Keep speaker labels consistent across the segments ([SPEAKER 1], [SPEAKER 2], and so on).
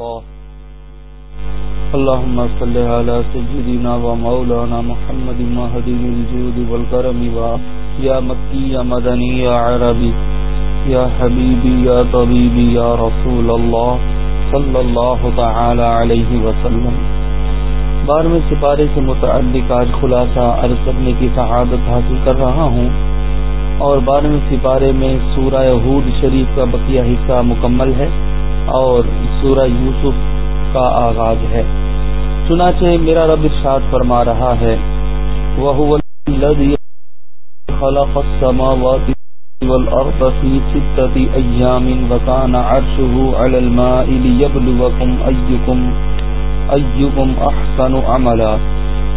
[SPEAKER 1] الله اللهم صل على سيدنا ومولانا محمد مهدي الجود والكرم يا مكي يا مدني يا عربي يا حبيبي يا طبيبي يا رسول الله صلى الله تعالى عليه وسلم بارہویں سپارے سے متعلق آج خلاصہ عرض کرنے کی سعادت حاصل کر رہا ہوں اور بارہویں سپارے میں سورہ حود شریف کا بقیہ حصہ مکمل ہے. اور سورہ یوسف کا آغاز ہے۔ چنانچہ میرا رب ارشاد فرما رہا ہے وہ خلق السماوات والأرض في ستة أيام وكان عرشه على الماء ليبلوكم أيكم أيكم أحسن عملا۔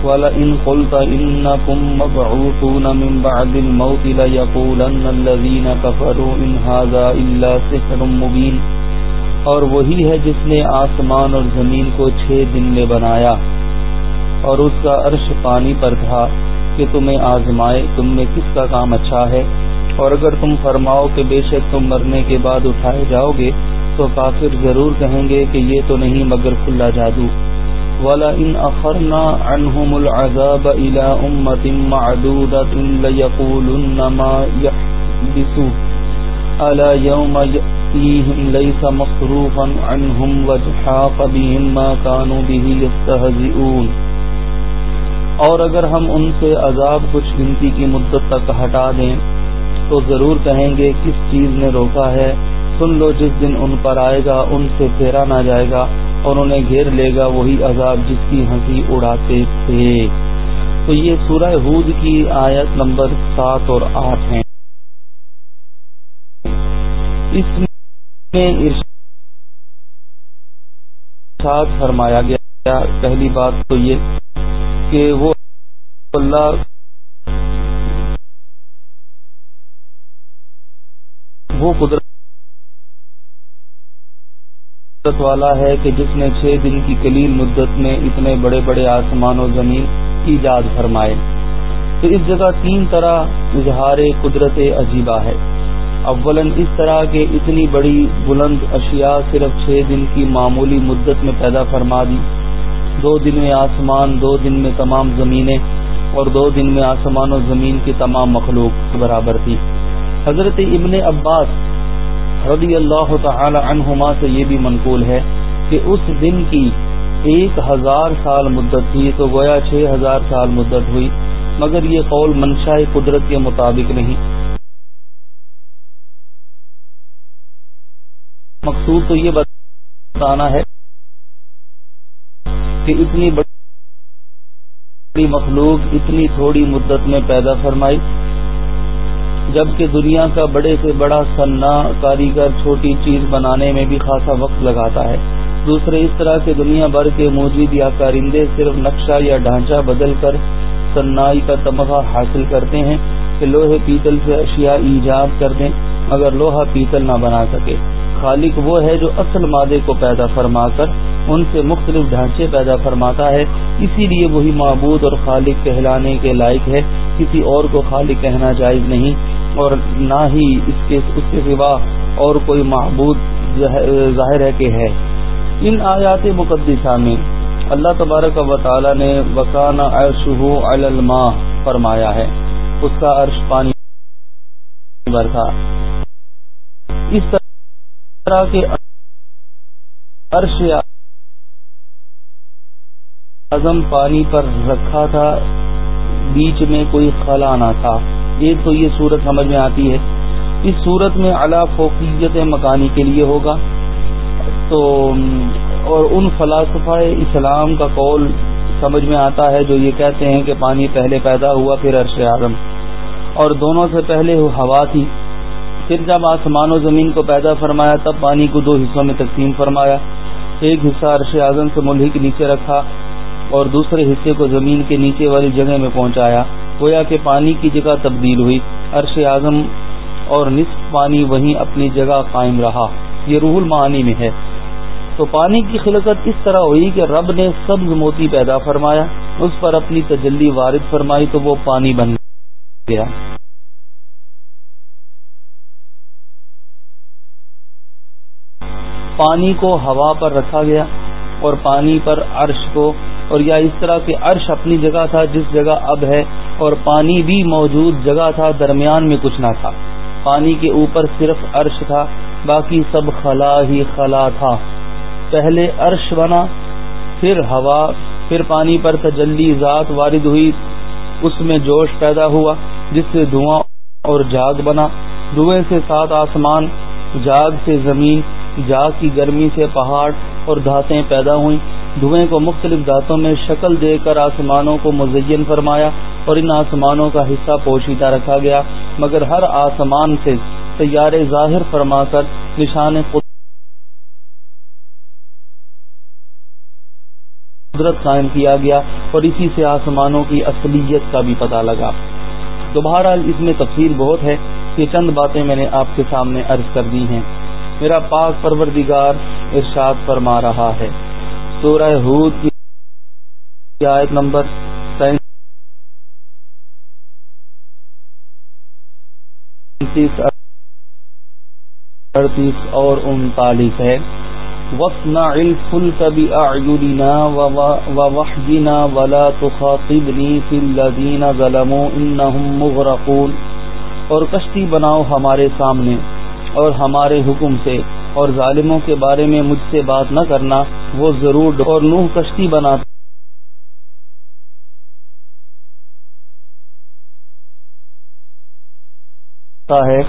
[SPEAKER 1] ولئن قلت إنكم مبعوثون من بعد الموت ليقولن الذين كفروا إن هذا إلا سحر مبين۔ اور وہی ہے جس نے آسمان اور زمین کو چھ دن میں بنایا اور اس کا عرش پانی پر تھا کہ تمہیں آزمائے تم میں کس کا کام اچھا ہے؟ اور اگر تم فرماؤ کہ بے شک تم مرنے کے بعد اٹھائے جاؤ گے، تو کافر ضرور کہیں گے کہ یہ تو نہیں مگر کھلا جادو۔ والا ان اخرنا عنہم العذاب الى امت معدودت لیقولن ما یحبسو الا یوم یأتیہم لیس مصروفا عنہم وجحاق بهم ما كانوا به يستہزئون اور اگر ہم ان سے عذاب کچھ گنتی کی مدت تک ہٹا دیں، تو ضرور کہیں گے کس چیز نے روکا ہے، سن لو جس دن ان پر آئے گا، ان سے پھیرا نہ جائے گا، اور انہیں گھیر لے گا، وہی عذاب جس کی ہنسی اڑاتے تھے۔ تو یہ سورہ ہود کی آیت نمبر سات اور آٹھ ہیں۔ اس میں ارشاد فرمایا گیا پہلی بات تو یہ کہ وہ اللہ وہ قدرت والا ہے کہ جس نے چھ دن کی کلیل مدت میں اتنے بڑے بڑے آسمان و زمین ایجاد فرمائے۔ تو اس جگہ تین طرح اظہار قدرت عجیبہ ہے۔ اولن اس طرح کے اتنی بڑی بلند اشیاء صرف چھ دن کی معمولی مدت میں پیدا فرما دی۔ دو دن میں آسمان، دو دن میں تمام زمینیں اور دو دن میں آسمان و زمین کی تمام مخلوق برابر تھی۔ حضرت ابن عباس رضی اللہ تعالی عنہما سے یہ بھی منقول ہے کہ اس دن کی ایک ہزار سال مدت تھی تو گویا چھ ہزار سال مدت ہوئی، مگر یہ قول منشا قدرت کے مطابق نہیں۔ مقصود تو یہ بتانا ہے کہ اتنی بڑی مخلوق اتنی تھوڑی مدت میں پیدا فرمائی، جبکہ دنیا کا بڑے سے بڑا سنا کاریگر چھوٹی چیز بنانے میں بھی خاصا وقت لگاتا ہے۔ دوسرے، اس طرح کے دنیا بھر کے موجود یا کارندے صرف نقشہ یا ڈھانچہ بدل کر سنائی کا تمغہ حاصل کرتے ہیں کہ لوہے پیتل سے اشیاء ایجاد کر دیں مگر لوہا پیتل نہ بنا سکے۔ خالق وہ ہے جو اصل مادے کو پیدا فرما کر ان سے مختلف ڈھانچے پیدا فرماتا ہے۔ اسی لیے وہی معبود اور خالق کہلانے کے لائق ہے۔ کسی اور کو خالق کہنا جائز نہیں اور نہ ہی اس کے اس کے سوا اور کوئی معبود ظاہر ہے کہ ہے۔ ان آیات مقدسہ میں اللہ تبارک و تعالی نے وکان عرشہ علی الماء فرمایا ہے۔ اس کا عرش پانی پر تھا۔ اس طرح کے عرش اعظم پانی پر رکھا تھا، بیچ میں کوئی خلا نہ تھا۔ ایک تو یہ صورت سمجھ میں آتی ہے۔ اس صورت میں اعلی فوقیت مکانی کے لیے ہوگا۔ تو، اور ان فلاسفہ اسلام کا قول سمجھ میں آتا ہے جو یہ کہتے ہیں کہ پانی پہلے پیدا ہوا پھر عرش اعظم۔ اور دونوں سے پہلے ہوا تھی۔ پھر جب آسمان و زمین کو پیدا فرمایا، تب پانی کو دو حصوں میں تقسیم فرمایا۔ ایک حصہ عرش اعظم سے ملحق کے نیچے رکھا اور دوسرے حصے کو زمین کے نیچے والی جگہ میں پہنچایا۔ گویا کہ پانی کی جگہ تبدیل ہوئی۔ عرش اعظم اور نصف پانی وہیں اپنی جگہ قائم رہا۔ یہ روح المعانی میں ہے۔ تو پانی کی خلقت اس طرح ہوئی کہ رب نے سبز موتی پیدا فرمایا، اس پر اپنی تجلی وارد فرمائی تو وہ پانی بن گیا۔ پانی کو ہوا پر رکھا گیا اور پانی پر عرش کو اور یا اس طرح کہ عرش اپنی جگہ تھا جس جگہ اب ہے اور پانی بھی موجود جگہ تھا درمیان میں کچھ نہ تھا۔ پانی کے اوپر صرف عرش تھا، باقی سب خلا ہی خلا تھا۔ پہلے عرش بنا، پھر ہوا، پھر پانی پر تجلی ذات وارد ہوئی۔ اس میں جوش پیدا ہوا، جس سے دھواں اور جاگ بنا۔ دھوئیں سے سات آسمان جاگ سے زمین جاگ کی گرمی سے پہاڑ اور دھاتیں پیدا ہوئیں۔ دھوئیں کو مختلف دھاتوں میں شکل دے کر آسمانوں کو مزین فرمایا اور ان آسمانوں کا حصہ پوشیدہ رکھا گیا۔ مگر ہر آسمان سے سیارے ظاہر فرما کر نشان قدرت قائم کیا گیا اور اسی سے آسمانوں کی اصلیت کا بھی پتہ لگا۔ دوبارہ اس میں تفصیل بہت ہے یہ چند باتیں میں نے آپ کے سامنے عرض کر دی ہیں۔ میرا پاک پروردگار ارشاد فرما رہا ہے۔ سورہ ہود کی آیت نمبر سینتیس، اڑتیس اور انتالیس ہے۔ وسنا الفلك بأعيننا ووحينا ولا تخاطبني في الذين ظلموا انهم مغرقون۔ اور کشتی بناؤ ہمارے سامنے۔ اور ہمارے حکم سے اور ظالموں کے بارے میں مجھ سے بات نہ کرنا، وہ ضرور اور نوح کشتی بناتا ہے۔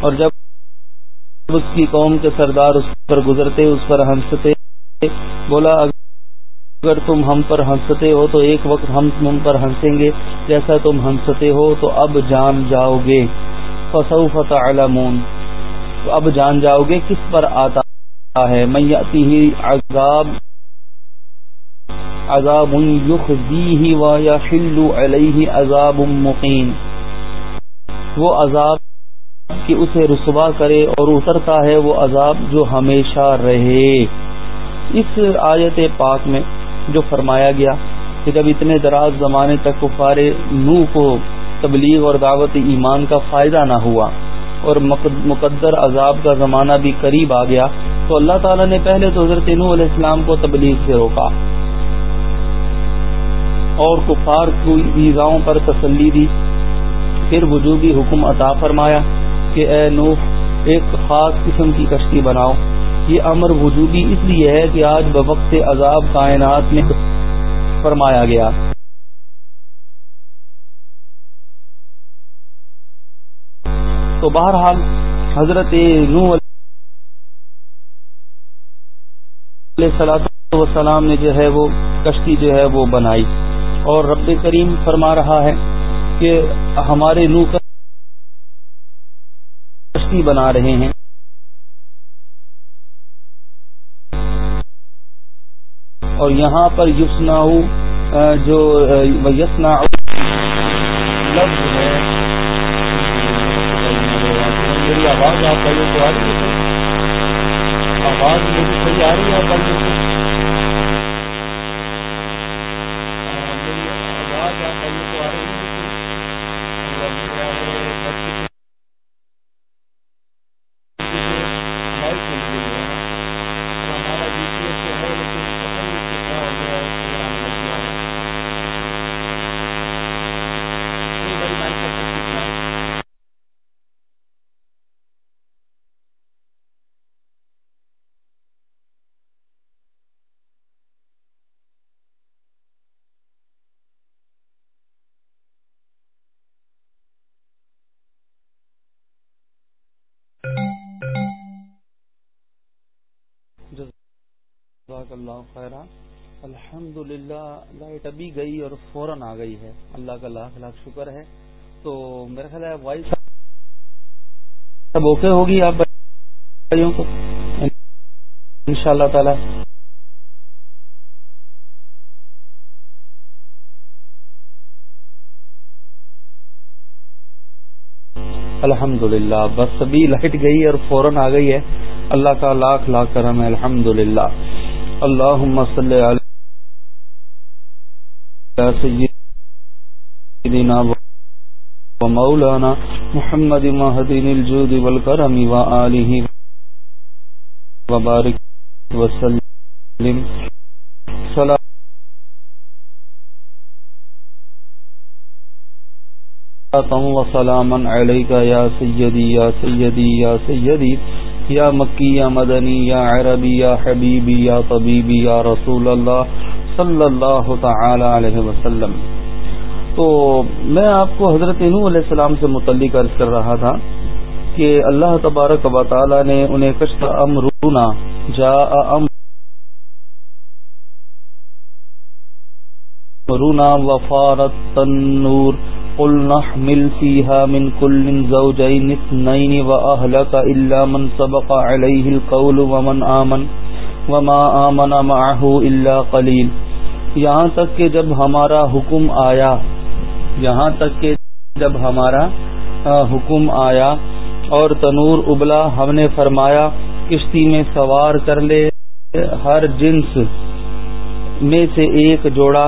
[SPEAKER 1] اور جب اس کی قوم کے سردار اس پر گزرتے، اس پر ہنستے، بولا، اگر تم ہم پر ہنستے ہو تو ایک وقت ہم تم پر ہنسیں گے، جیسا تم ہنستے ہو تو اب جان جاؤ گے۔ فصو فتح تو اب جان جاؤ گے کس پر آتا ہے۔ میتی ہی عذاب عذاب یخزیہ و یحل علیہ عذاب مقیم۔ وہ عذاب کہ اسے رسوا کرے اور اترتا ہے، وہ عذاب جو ہمیشہ رہے۔ اس آیت پاک میں جو فرمایا گیا کہ جب اتنے دراز زمانے تک کفار نو کو تبلیغ اور دعوت ایمان کا فائدہ نہ ہوا اور مقدر عذاب کا زمانہ بھی قریب آ گیا تو اللہ تعالیٰ نے پہلے تو حضرت نو علیہ السلام کو تبلیغ سے روکا اور کفار کو ایزاؤں پر تسلی دی۔ پھر وجوبی حکم عطا فرمایا کہ اے نو ایک خاص قسم کی کشتی بناؤ۔ یہ امر وجودی اس لیے ہے کہ آج بوقت عذاب کائنات میں فرمایا گیا۔ تو بہرحال حضرت نو وسلام نے جو ہے وہ کشتی جو ہے وہ بنائی اور رب کریم فرما رہا ہے کہ ہمارے نو کشتی بنا رہے ہیں۔ اور یہاں پر یسنا جو یسنا لفظ ہے۔ میری آواز آپ بھائیوں کو آ رہی ہے آواز میری صحیح آ رہی ہے آپ بھائیوں کو اللہ خیر الحمد للہ لائٹ ابھی گئی اور فوراً آ گئی ہے۔ اللہ کا لاکھ لاکھ شکر ہے۔ تو میرا خیال ہے وائس سب اوکے ہوگی آپ بھائیوں کو۔ ان شاء اللہ تعالی۔ الحمد للہ بس ابھی لائٹ گئی اور فوراً آ گئی ہے۔ اللہ کا لاکھ لاکھ کرم ہے الحمد للہ اللهم صل على سيدنا ومولانا محمد مهدين الجود والكرم وآله وبارک وسلم. وسلاما عليك يا سيدي يا سيدي يا سيدي يا سيدي. یا مکی، یا مدنی، یا عربی، یا حبیبی، یا طبیبی، یا رسول اللہ صلی اللہ تعالی علیہ وسلم۔ تو میں آپ کو حضرت نو علیہ السلام سے متعلق عرض کر رہا تھا کہ اللہ تبارک و تعالی نے انہیں کشت امرونا جا امرونا وفارت تنور قل نحمل فيها من كل زوجين اثنين وأهلك إلا من سبق عليه القول ومن آمن وما آمن معه إلا قليل۔ یہاں تک کہ جب ہمارا حکم آیا یہاں تک کہ جب ہمارا حکم آیا اور تنور ابلا، ہم نے فرمایا، کشتی میں سوار کر لے، ہر جنس میں سے ایک جوڑا،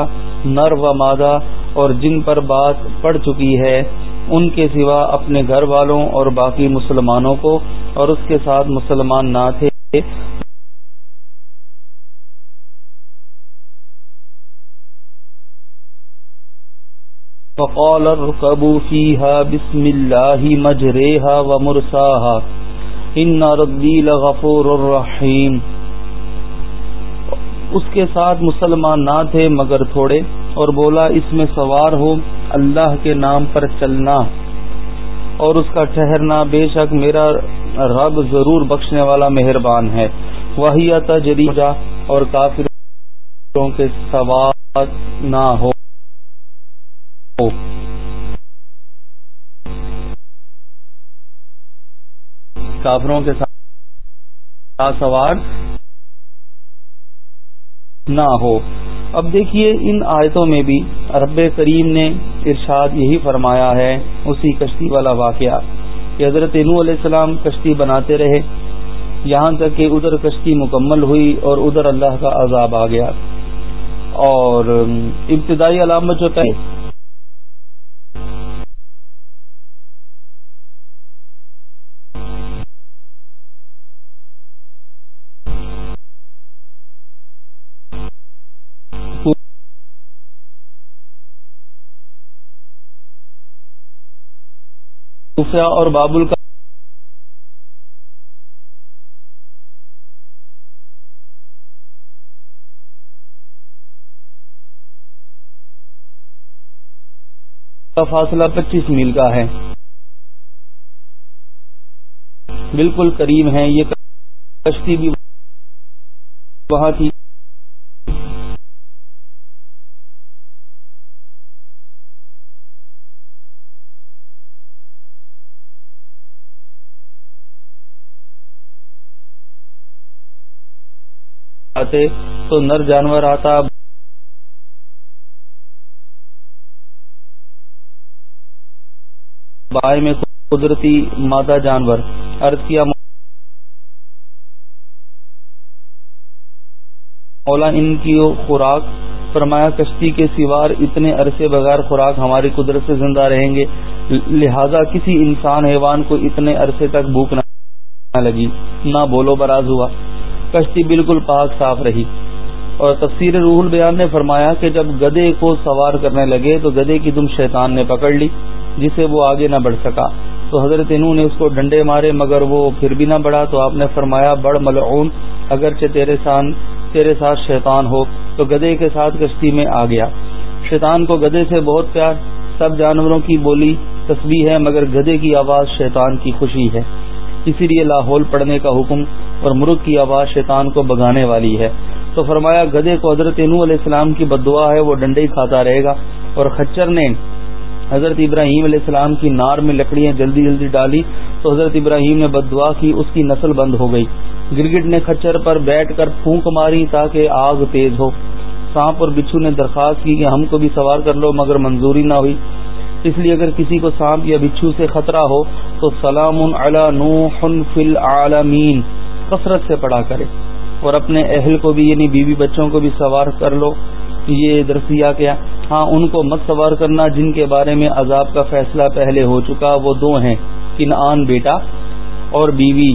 [SPEAKER 1] نر و مادہ اور جن پر بات پڑ چکی ہے، ان کے سوا اپنے گھر والوں اور باقی مسلمانوں کو اور اس کے ساتھ مسلمان نہ تھے۔ فقال اركبوا فيها بسم الله مجريها ومرساها ان ربي لغفور رحيم اس کے ساتھ مسلمان نہ تھے مگر تھوڑے اور بولا، اس میں سوار ہو، اللہ کے نام پر چلنا۔ اور اس کا ٹھہرنا بے شک میرا رب ضرور بخشنے والا مہربان ہے۔ وہی عطا تجریجا اور کافروں کے سوار نہ ہو۔ کافروں کے ساتھ سوار نہ ہو۔ اب دیکھیے ان آیتوں میں بھی رب کریم نے ارشاد یہی فرمایا ہے، اسی کشتی والا واقعہ کہ حضرت نو علیہ السلام کشتی بناتے رہے، یہاں تک کہ ادھر کشتی مکمل ہوئی اور ادھر اللہ کا عذاب آ گیا۔ اور ابتدائی علامت جو ہے اور بابل کا فاصلہ پچیس میل کا ہے۔ بالکل قریب ہے یہ کشتی بھی وہاں کی آتے تو نر جانور آتا۔ بائے میں قدرتی مادہ جانور۔ عرض کیا مولا ان کی خوراک۔ فرمایا کشتی کے سوار اتنے عرصے بغیر خوراک ہماری قدرت سے زندہ رہیں گے۔ لہذا کسی انسان حیوان کو اتنے عرصے تک بھوک نہ لگی۔ نہ بولو، براز ہوا۔ کشتی بالکل پاک صاف رہی۔ اور تفسیر روح البیان نے فرمایا کہ جب گدے کو سوار کرنے لگے تو گدے کی دم شیطان نے پکڑ لی، جسے وہ آگے نہ بڑھ سکا۔ تو حضرت نو نے اس کو ڈنڈے مارے، مگر وہ پھر بھی نہ بڑھا۔ تو آپ نے فرمایا، بڑ ملعون، اگرچہ تیرے سان، تیرے ساتھ شیطان ہو، تو گدے کے ساتھ کشتی میں آ گیا۔ شیطان کو گدے سے بہت پیار، سب جانوروں کی بولی تسبیح ہے، مگر گدے کی آواز شیطان کی خوشی ہے۔ اسی لیے لاہور پڑنے کا حکم اور مرغ کی آواز شیطان کو بگانے والی ہے۔ تو فرمایا گدے کو حضرت نو علیہ السلام کی بدعا ہے، وہ ڈنڈے کھاتا رہے گا۔ اور خچر نے حضرت ابراہیم علیہ السلام کی نار میں لکڑیاں جلدی جلدی ڈالی، تو حضرت ابراہیم نے بدعا کی، اس کی نسل بند ہو گئی۔ گرگٹ نے خچر پر بیٹھ کر پھونک ماری تاکہ آگ تیز ہو۔ سانپ اور بچھو نے درخواست کی کہ ہم کو بھی سوار کر لو، مگر منظوری نہ ہوئی۔ اس لیے اگر کسی کو سانپ یا بچھو سے خطرہ ہو، تو سلام علی نوح فی العالمین۔ کثرت سے پڑھا کرے اور اپنے اہل کو بھی یعنی بیوی بچوں کو بھی سوار کر لو۔ یہ درسیا کیا؟ ہاں ان کو مت سوار کرنا جن کے بارے میں عذاب کا فیصلہ پہلے ہو چکا، وہ دو ہیں، کنعان بیٹا اور بیوی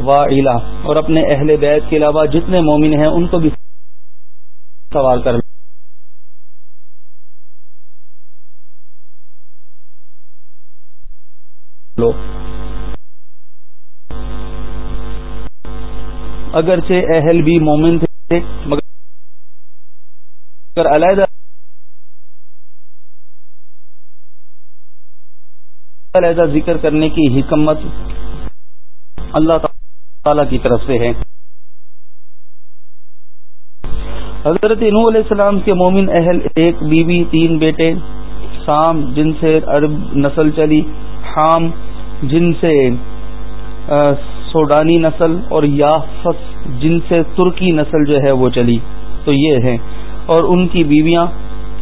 [SPEAKER 1] وائلہ اور اپنے اہل بیت کے علاوہ جتنے مومن ہیں، ان کو بھی سوار کر لو۔ اگرچہ اہل بھی مومن تھے، مگر علیحدہ علیحدہ ذکر کرنے کی حکمت اللہ تعالی کی طرف سے ہے۔ حضرت نو علیہ السلام کے مومن اہل ایک، بیوی، تین بیٹے، سام، جن سے عرب نسل چلی، حام، جن سے سوڈانی نسل اور یافس جن سے ترکی نسل جو ہے وہ چلی۔ تو یہ ہے اور ان کی بیویاں،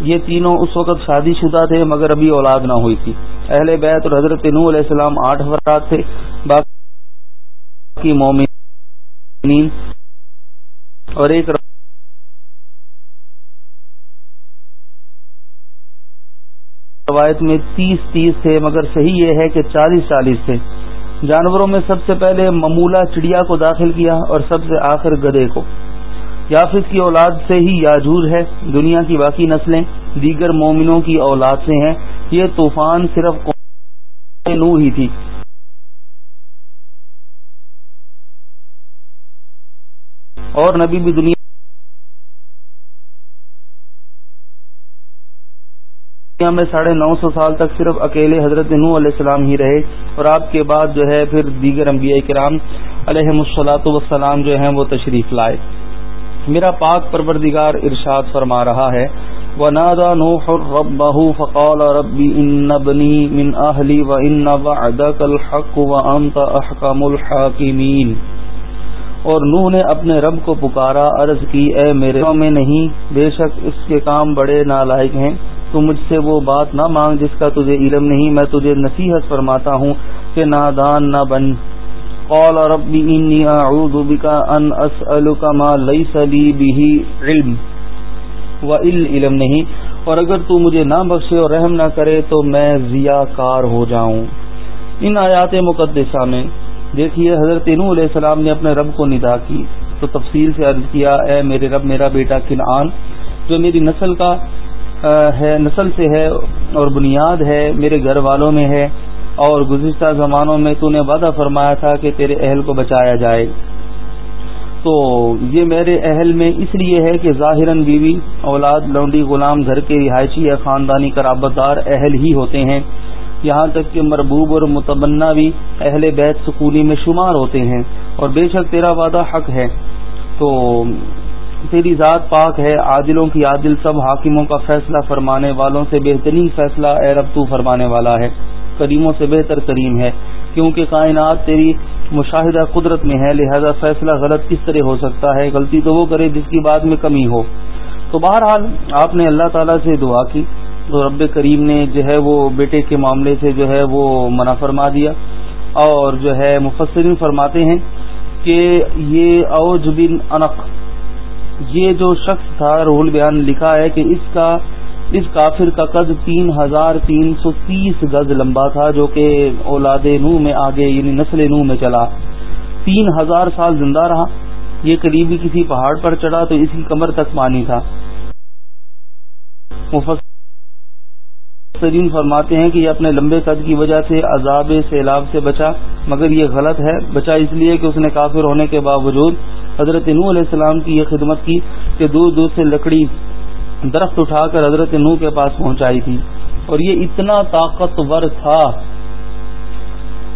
[SPEAKER 1] یہ تینوں اس وقت شادی شدہ تھے، مگر ابھی اولاد نہ ہوئی تھی۔ اہل بیت اور حضرت نو علیہ السلام آٹھ افراد تھے۔ باقی مومن اور ایک روایت میں تیس تیس تھے، مگر صحیح یہ ہے کہ چالیس چالیس تھے۔ جانوروں میں سب سے پہلے ممولا چڑیا کو داخل کیا اور سب سے آخر گدے کو۔ یافس کی اولاد سے ہی یاجور ہے، دنیا کی باقی نسلیں دیگر مومنوں کی اولاد سے ہیں۔ یہ طوفان صرف نو ہی تھی۔ اور نبی بھی دنیا میں ساڑھے نو سو سال تک صرف اکیلے حضرت نو علیہ السلام ہی رہے اور آپ کے بعد جو ہے پھر دیگر انبیاء کرام علیہ مسلاط وسلام جو ہیں وہ تشریف لائے۔ میرا پاک پروردگار ارشاد فرما رہا ہے، ونادى نوح ربه فقال ربي إن ابني من أهلي وإن وعدك الحق وأنت أحكم الحاكمين۔ اور نوح نے اپنے رب کو پکارا، عرض کی، اے میرے میں نہیں، بے شک اس کے کام بڑے نالائق ہیں۔ تو مجھ سے وہ بات نہ مانگ جس کا تجھے علم نہیں، میں تجھے نصیحت فرماتا ہوں کہ نادان نہ بن۔ قال ربی انی اعوذ بکا ان اسألک ما لیس لی به علم۔ و علم نہیں، اور اگر تو مجھے نہ بخشے اور رحم نہ کرے تو میں ضیا کار ہو جاؤں۔ ان آیات مقدسہ میں دیکھیے، حضرت نو علیہ السلام نے اپنے رب کو ندا کی تو تفصیل سے عرض کیا، اے میرے رب، میرا بیٹا کنعان، جو میری نسل کا ہے، نسل سے ہے اور بنیاد ہے، میرے گھر والوں میں ہے اور گزشتہ زمانوں میں تو نے وعدہ فرمایا تھا کہ تیرے اہل کو بچایا جائے۔ تو یہ میرے اہل میں اس لیے ہے کہ ظاہر بیوی، اولاد، لونڈی، غلام، گھر کے رہائشی یا خاندانی قرابت دار اہل ہی ہوتے ہیں۔ یہاں تک کہ مربوب اور متبنہ بھی اہل بیت سکولی میں شمار ہوتے ہیں۔ اور بے شک تیرا وعدہ حق ہے۔ تو تیری ذات پاک ہے، عادلوں کی عادل سب، حاکموں کا فیصلہ فرمانے والوں سے بہترین فیصلہ اے رب تو فرمانے والا ہے۔ کریموں سے بہتر کریم ہے، کیونکہ کائنات تیری مشاہدہ قدرت میں ہے، لہذا فیصلہ غلط کس طرح ہو سکتا ہے؟ غلطی تو وہ کرے جس کی بات میں کمی ہو۔ تو بہرحال، آپ نے اللہ تعالیٰ سے دعا کی۔ تو رب کریم نے جو ہے وہ بیٹے کے معاملے سے جو ہے وہ منع فرما دیا۔ اور جو ہے مفسرین فرماتے ہیں کہ یہ اوج بن انق یہ جو شخص تھا، رول بیان لکھا ہے کہ اس کا، اس کافر کا قد تین ہزار تین سو تیس گز لمبا تھا، جو کہ اولاد نو میں آگے یعنی نسل نو میں چلا۔ تین ہزار سال زندہ رہا۔ یہ قریبی کسی پہاڑ پر چڑھا تو اس کی کمر تک پانی تھا۔ سرین فرماتے ہیں کہ یہ اپنے لمبے قد کی وجہ سے عذاب سیلاب سے بچا، مگر یہ غلط ہے، بچا اس لیے کہ اس نے کافر ہونے کے باوجود حضرت نو علیہ السلام کی یہ خدمت کی کہ دور دور سے لکڑی درخت اٹھا کر حضرت نو کے پاس پہنچائی تھی۔ اور یہ اتنا طاقتور تھا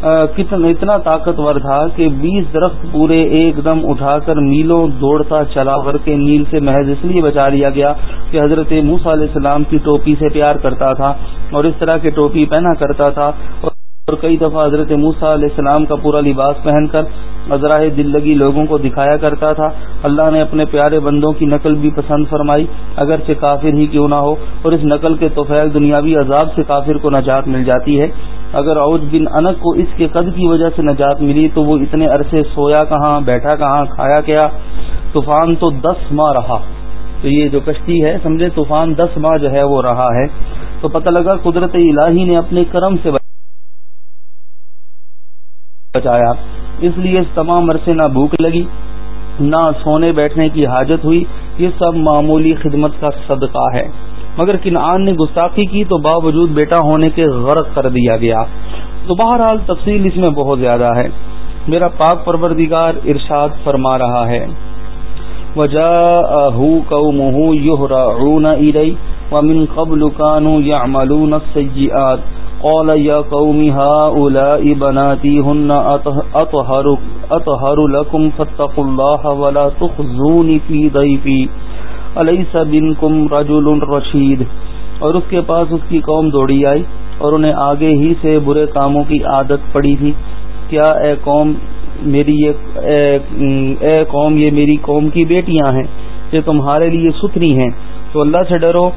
[SPEAKER 1] اتنا طاقتور تھا کہ بیس درخت پورے ایک دم اٹھا کر میلوں دوڑتا چلا کر کے نیل سے محض اس لیے بچا لیا گیا کہ حضرت موس علیہ السلام کی ٹوپی سے پیار کرتا تھا اور اس طرح کی ٹوپی پہنا کرتا تھا۔ اور اور کئی دفعہ حضرت موسا علیہ السلام کا پورا لباس پہن کر ازراہ دل لگی لوگوں کو دکھایا کرتا تھا۔ اللہ نے اپنے پیارے بندوں کی نقل بھی پسند فرمائی، اگرچہ کافر ہی کیوں نہ ہو، اور اس نقل کے توفیق دنیاوی عذاب سے کافر کو نجات مل جاتی ہے۔ اگر اوج بن انک کو اس کے قد کی وجہ سے نجات ملی تو وہ اتنے عرصے سویا کہاں، بیٹھا کہاں، کھایا کیا؟ طوفان تو دس ماہ رہا۔ تو یہ جو کشتی ہے، سمجھے، طوفان دس ماہ جو ہے وہ رہا ہے۔ تو پتہ لگا قدرت الہی نے اپنے کرم سے بچایا۔ اس لیے اس تمام عرصے نہ بھوک لگی، نہ سونے بیٹھنے کی حاجت ہوئی۔ یہ سب معمولی خدمت کا صدقہ ہے۔ مگر کنعان نے گستاخی کی تو باوجود بیٹا ہونے کے غرق کر دیا گیا۔ تو بہرحال تفصیل اس میں بہت زیادہ ہے۔ میرا پاک پروردگار ارشاد فرما رہا ہے۔ ومن قبل كانوا يعملون السيئات۔ قال يا قوم هؤلاء بناتي هن أطهر, أطهر لكم فاتقوا الله ولا تخزوني في ضيفي. أليس بنكم رجل رشيد؟ اور اس کے پاس اس کی قوم دوڑی آئی اور انہیں آگے ہی سے برے کاموں کی عادت پڑی تھی۔ کیا اے قوم میری یہ اے قوم یہ میری قوم کی بیٹیاں ہیں یہ تمہارے لیے ستری ہیں؟ تو اللہ سے ڈرو۔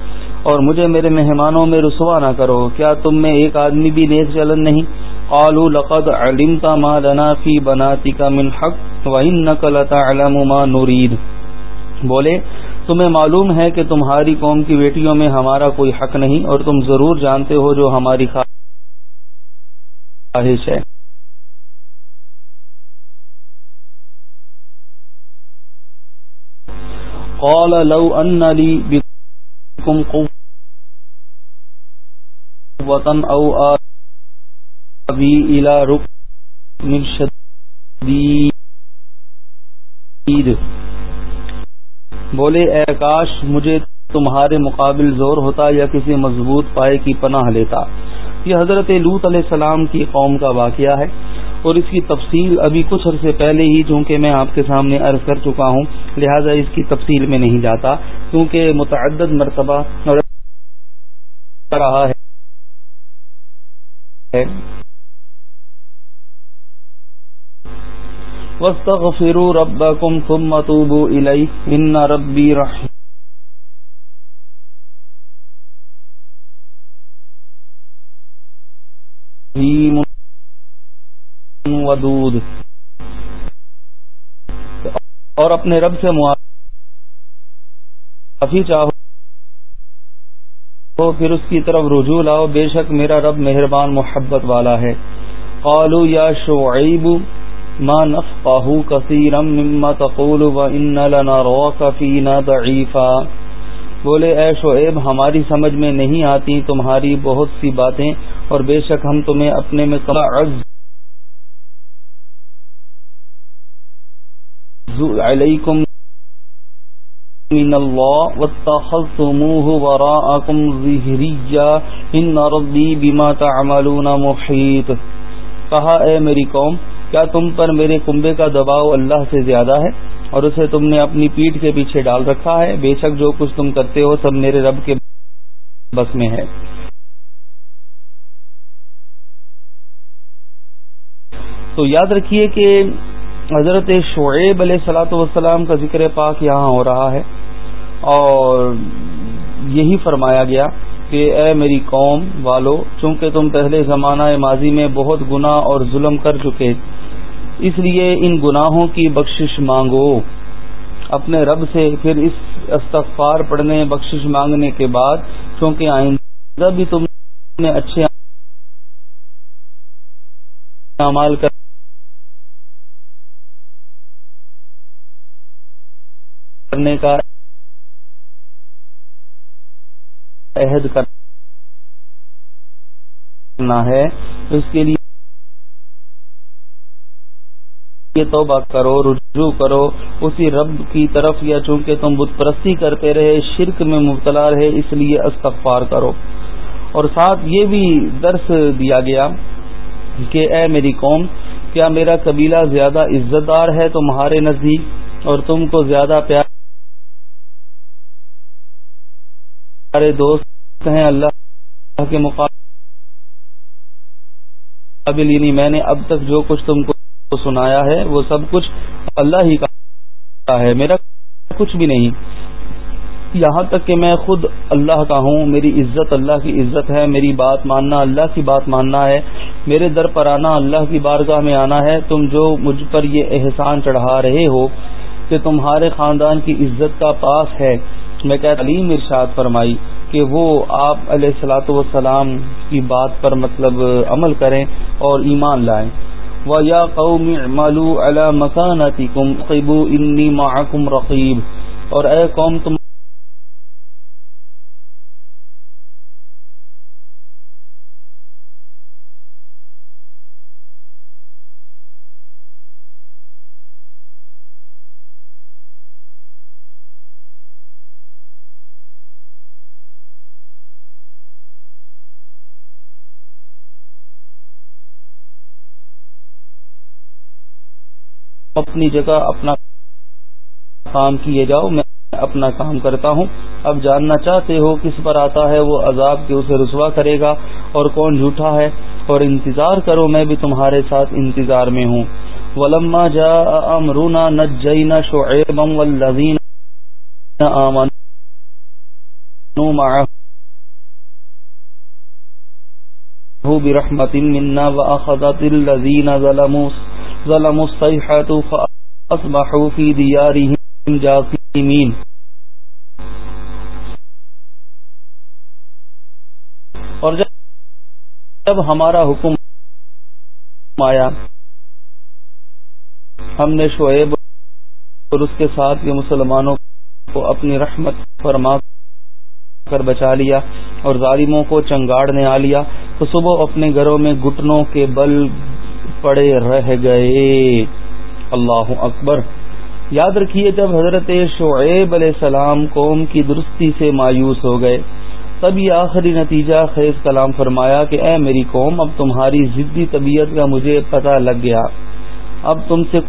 [SPEAKER 1] اور مجھے میرے مہمانوں میں رسوا نہ کرو۔ کیا تم میں ایک آدمی بھی نیک چلن نہیں؟ قالوا لقد علمت ما لنا في بناتك من حق وانك لتعلم ما نريد بولے، تمہیں معلوم ہے کہ تمہاری قوم کی بیٹیوں میں ہمارا کوئی حق نہیں اور تم ضرور جانتے ہو جو ہماری خواہش ہے۔ قال لو ان لي بكم قوة او ابي الى ركن شديد۔ بولے، اے کاش مجھے تمہارے مقابل زور ہوتا یا کسی مضبوط پائے کی پناہ لیتا؟ یہ حضرت لوت علیہ السلام کی قوم کا واقعہ ہے۔ اور اس کی تفصیل ابھی کچھ عرصے پہلے ہی چونکہ میں آپ کے سامنے عرض کر چکا ہوں، لہذا اس کی تفصیل میں نہیں جاتا، کیونکہ متعدد مرتبہ رہا ہے۔ وَاسْتَغْفِرُوا رَبَّكُمْ ثُمَّ تُوبُوا إِلَيْهِ، إِنَّ رَبِّي رَحِيمٌ۔ ودود۔ اور اپنے رب سے معافی چاہو، پھر اس کی طرف رجوع لاؤ۔ بے شک میرا رب مہربان محبت والا ہے۔ قالوا یا شعیب، ما نفقه كثيرا مما تقول وان لنراك فينا ضعيفا بولے، اے شعیب، ہماری سمجھ میں نہیں آتی تمہاری بہت سی باتیں، اور بے شک ہم تمہیں اپنے میں عجز علیکم من اللہ واتخذتموه وراءکم ظہریجا ان ربی بما تعملون محیط کہا، اے میری قوم، کیا تم پر میرے کنبے کا دباؤ اللہ سے زیادہ ہے؟ اور اسے تم نے اپنی پیٹھ کے پیچھے ڈال رکھا ہے؟ بے شک جو کچھ تم کرتے ہو سب میرے رب کے بس میں ہے۔ تو یاد رکھیے کہ حضرت شعیب علیہ السلاۃ والسلام کا ذکر پاک یہاں ہو رہا ہے اور یہی فرمایا گیا کہ اے میری قوم والو، چونکہ تم پہلے زمانہ ماضی میں بہت گناہ اور ظلم کر چکے، اس لیے ان گناہوں کی بخشش مانگو۔ اپنے رب سے پھر اس استغفار پڑھنے، بخشش مانگنے کے بعد، چونکہ آئندہ بھی تم نے اچھے اعمال کر کرنے کا عہد کرنا ہے، اس کے لیے یہ توبہ کرو، رجوع کرو۔ اسی رب کی طرف، یا چونکہ تم بت پرستی کرتے رہے، شرک میں مبتلا رہے، اس لیے استغفار کرو۔ اور ساتھ یہ بھی درس دیا گیا کہ اے میری قوم، کیا میرا قبیلہ زیادہ عزت دار ہے تمہارے نزدیک، اور تم کو زیادہ پیار ہمارے دوست ہیں، اللہ کے مقابل یعنی میں نے اب تک جو کچھ تم کو سنایا ہے، وہ سب کچھ اللہ ہی کا ہے، میرا کچھ بھی نہیں۔ یہاں تک کہ میں خود اللہ کا ہوں، میری عزت اللہ کی عزت ہے، میری بات ماننا اللہ کی بات ماننا ہے، میرے در پر آنا اللہ کی بارگاہ میں آنا ہے۔ تم جو مجھ پر یہ احسان چڑھا رہے ہو کہ تمہارے خاندان کی عزت کا پاس ہے میں کہ تعلیم ارشاد فرمائی کہ وہ آپ علیہ السلاۃ والسلام کی بات پر مطلب عمل کریں اور ایمان لائیں۔ و وَيَا قَوْمِ اعْمَلُوا عَلَى مَكَانَتِكُمْ قیبو انی مَعَكُمْ رقیب اور اے قوم تم اپنی جگہ اپنا کام کیے جاؤ، میں اپنا کام کرتا ہوں۔ اب جاننا چاہتے ہو کس پر آتا ہے، وہ عذاب کے اسے رسوا کرے گا اور کون جھوٹا ہے۔ اور انتظار کرو، میں بھی تمہارے ساتھ انتظار میں ہوں۔ ولما جا امرونا نجینا شعیبا والذین آمنوا معه برحمت منا واخذت الذين ظلموا ظلموا الصيحة فأصبحوا في ديارهم جاثمين. اور جب ہمارا حکم آیا، ہم نے شعیب اور اس کے ساتھ یہ مسلمانوں کو اپنی رحمت فرما کر بچا لیا اور ظالموں کو چنگاڑ آ لیا، تو صبح اپنے گھروں میں گٹنوں کے بل پڑے رہ گئے۔ اللہ اکبر۔ یاد رکھیے جب حضرت شعیب علیہ السلام قوم کی درستی سے مایوس ہو گئے، تب یہ آخری نتیجہ خیز کلام فرمایا کہ اے میری قوم، اب تمہاری ضدی طبیعت کا مجھے پتہ لگ گیا۔ اب تم سے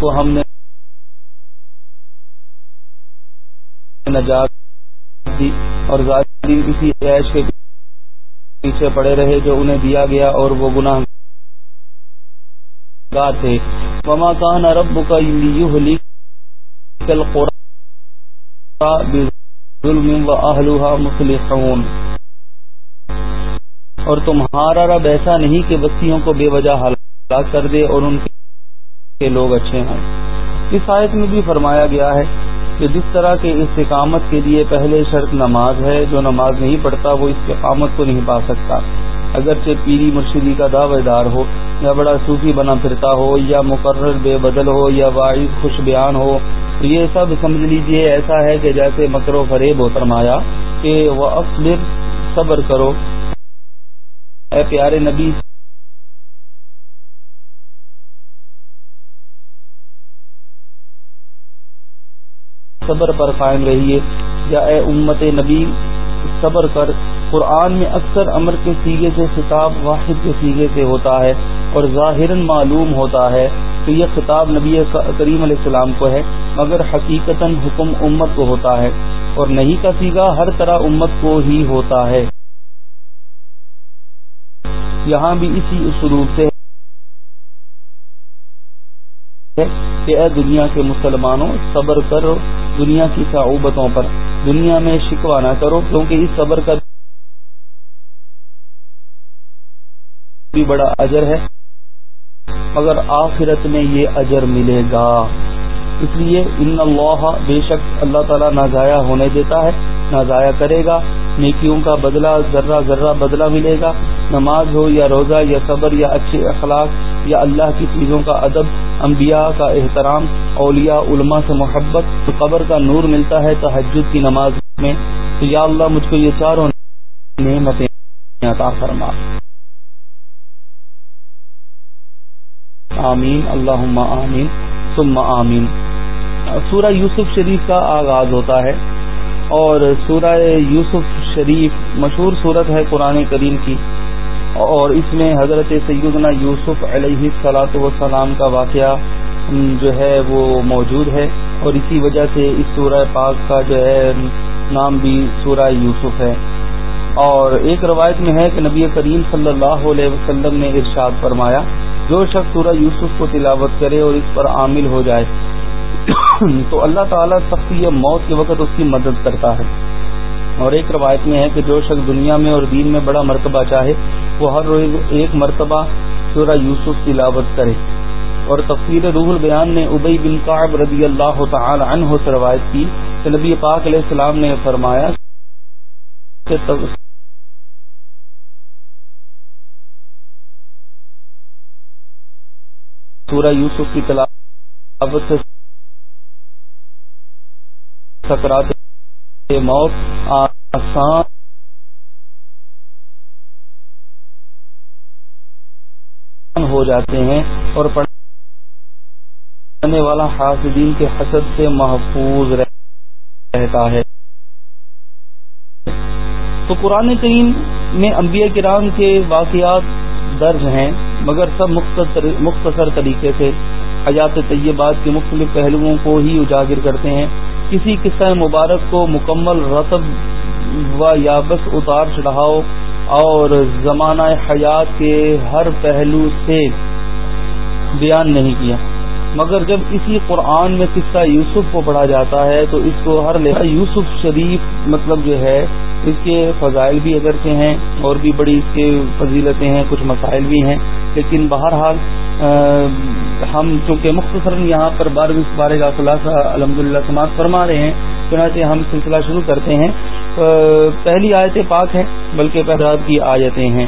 [SPEAKER 1] کو ہم نے نجات دی اور ظالم اسی عیش کے پیچھے پڑے رہے جو انہیں دیا گیا اور وہ گناہ گار تھے۔ وما کان رب کا ظلم و اہلها مصلحون اور تمہارا رب ایسا نہیں کہ بستیوں کو بے وجہ ہلاک کر دے اور ان کے لوگ اچھے ہوں اس آیت میں بھی فرمایا گیا ہے کہ جس طرح کے استقامت کے لیے پہلے شرط نماز ہے، جو نماز نہیں پڑھتا، وہ استقامت کو نہیں پا سکتا۔ اگرچہ پیری مرشدی کا دعوے دار ہو، یا بڑا صوفی بنا پھرتا ہو، یا مقرر بے بدل ہو، یا واحد خوش بیان ہو، تو یہ سب سمجھ لیجیے، ایسا ہے کہ جیسے مکر و فریب ہو فرمایا کہ وہ اصل صبر کرو۔ اے پیارے نبی صبر پر قائم رہیے یا اے امت نبی، صبر کر۔ قرآن میں اکثر امر کے سیگے سے خطاب واحد کے سیگے سے ہوتا ہے اور ظاہر معلوم ہوتا ہے کہ یہ خطاب نبی کریم علیہ السلام کو ہے، مگر حقیقت حکم امت کو ہوتا ہے اور نہیں کا سیگا ہر طرح امت کو ہی ہوتا ہے۔ یہاں بھی اسی اسلوب سے کہ اے دنیا کے مسلمانوں، صبر کرو۔ دنیا کی صعوبتوں پر۔ دنیا میں شکوا نہ کرو، کیونکہ اس صبر کا بھی بڑا اجر ہے۔ مگر آخرت میں یہ اجر ملے گا۔ اس لیے ان اللہ بے شک اللہ تعالیٰ نہ ضائع ہونے دیتا ہے نہ ضائع کرے گا۔ نیکیوں کا بدلہ ذرہ ذرہ بدلہ ملے گا۔ نماز ہو یا روزہ یا صبر یا اچھے اخلاق یا اللہ کی چیزوں کا ادب، انبیاء کا احترام، اولیاء، علماء سے محبت تو قبر کا نور ملتا ہے تحجد کی نماز میں۔ تو یا اللہ، مجھ کو یہ چاروں نعمتیں عطا فرما۔ آمین۔ اللہ آمین۔ ثم آمین۔ سورہ یوسف شریف کا آغاز ہوتا ہے۔ اور سورہ یوسف شریف مشہور صورت ہے قرآن کریم کی۔ اور اس میں حضرت سیدنا یوسف علیہ صلاۃ وسلام کا واقعہ جو ہے وہ موجود ہے۔ اور اسی وجہ سے اس سورہ پاک کا جو ہے نام بھی سورہ یوسف ہے۔ اور ایک روایت میں ہے کہ نبی کریم صلی اللہ علیہ وسلم نے ارشاد فرمایا، جو شخص سورہ یوسف کو تلاوت کرے اور اس پر عامل ہو جائے تو اللہ تعالیٰ سختی یا موت کے وقت اس کی مدد کرتا ہے۔ اور ایک روایت میں ہے کہ جو شخص دنیا میں اور دین میں بڑا مرتبہ چاہے، وہ ہر روز ایک مرتبہ سورہ یوسف تلاوت کرے۔ اور تفصیل روح البیان نے ابئی بن قعب رضی اللہ تعالی عنہ سے روایت کی کہ نبی پاک علیہ السلام نے فرمایا کہ سورہ یوسف کی تلاوت سے سکرات موت، آسان ہو جاتے ہیں اور پڑھنے والا حاسدین کے حسد سے محفوظ رہتا ہے۔ تو قرآن کریم میں انبیاء کرام کے واقعات درج ہیں، مگر سب مختصر طریقے سے حیات طیبات کے مختلف پہلوؤں کو ہی اجاگر کرتے ہیں۔ کسی قصہ مبارک کو مکمل رتب و یابس اتار چڑھاؤ اور زمانہ حیات کے ہر پہلو سے بیان نہیں کیا۔ مگر جب اسی قرآن میں قصہ یوسف کو پڑھا جاتا ہے تو اس کو ہر لحاظ یوسف شریف مطلب جو ہے اس کے فضائل بھی اگرچہ ہیں اور بھی بڑی اس کے فضیلتیں ہیں، کچھ مسائل بھی ہیں۔ لیکن بہرحال ہم چونکہ مختصر یہاں پر بارہویں بارے کا خلاصہ الحمد للہ سماعت فرما رہے ہیں، چنانچہ ہم سلسلہ شروع کرتے ہیں۔ پہلی آیتیں پاک ہیں، بلکہ پہراد کی آیتیں ہیں۔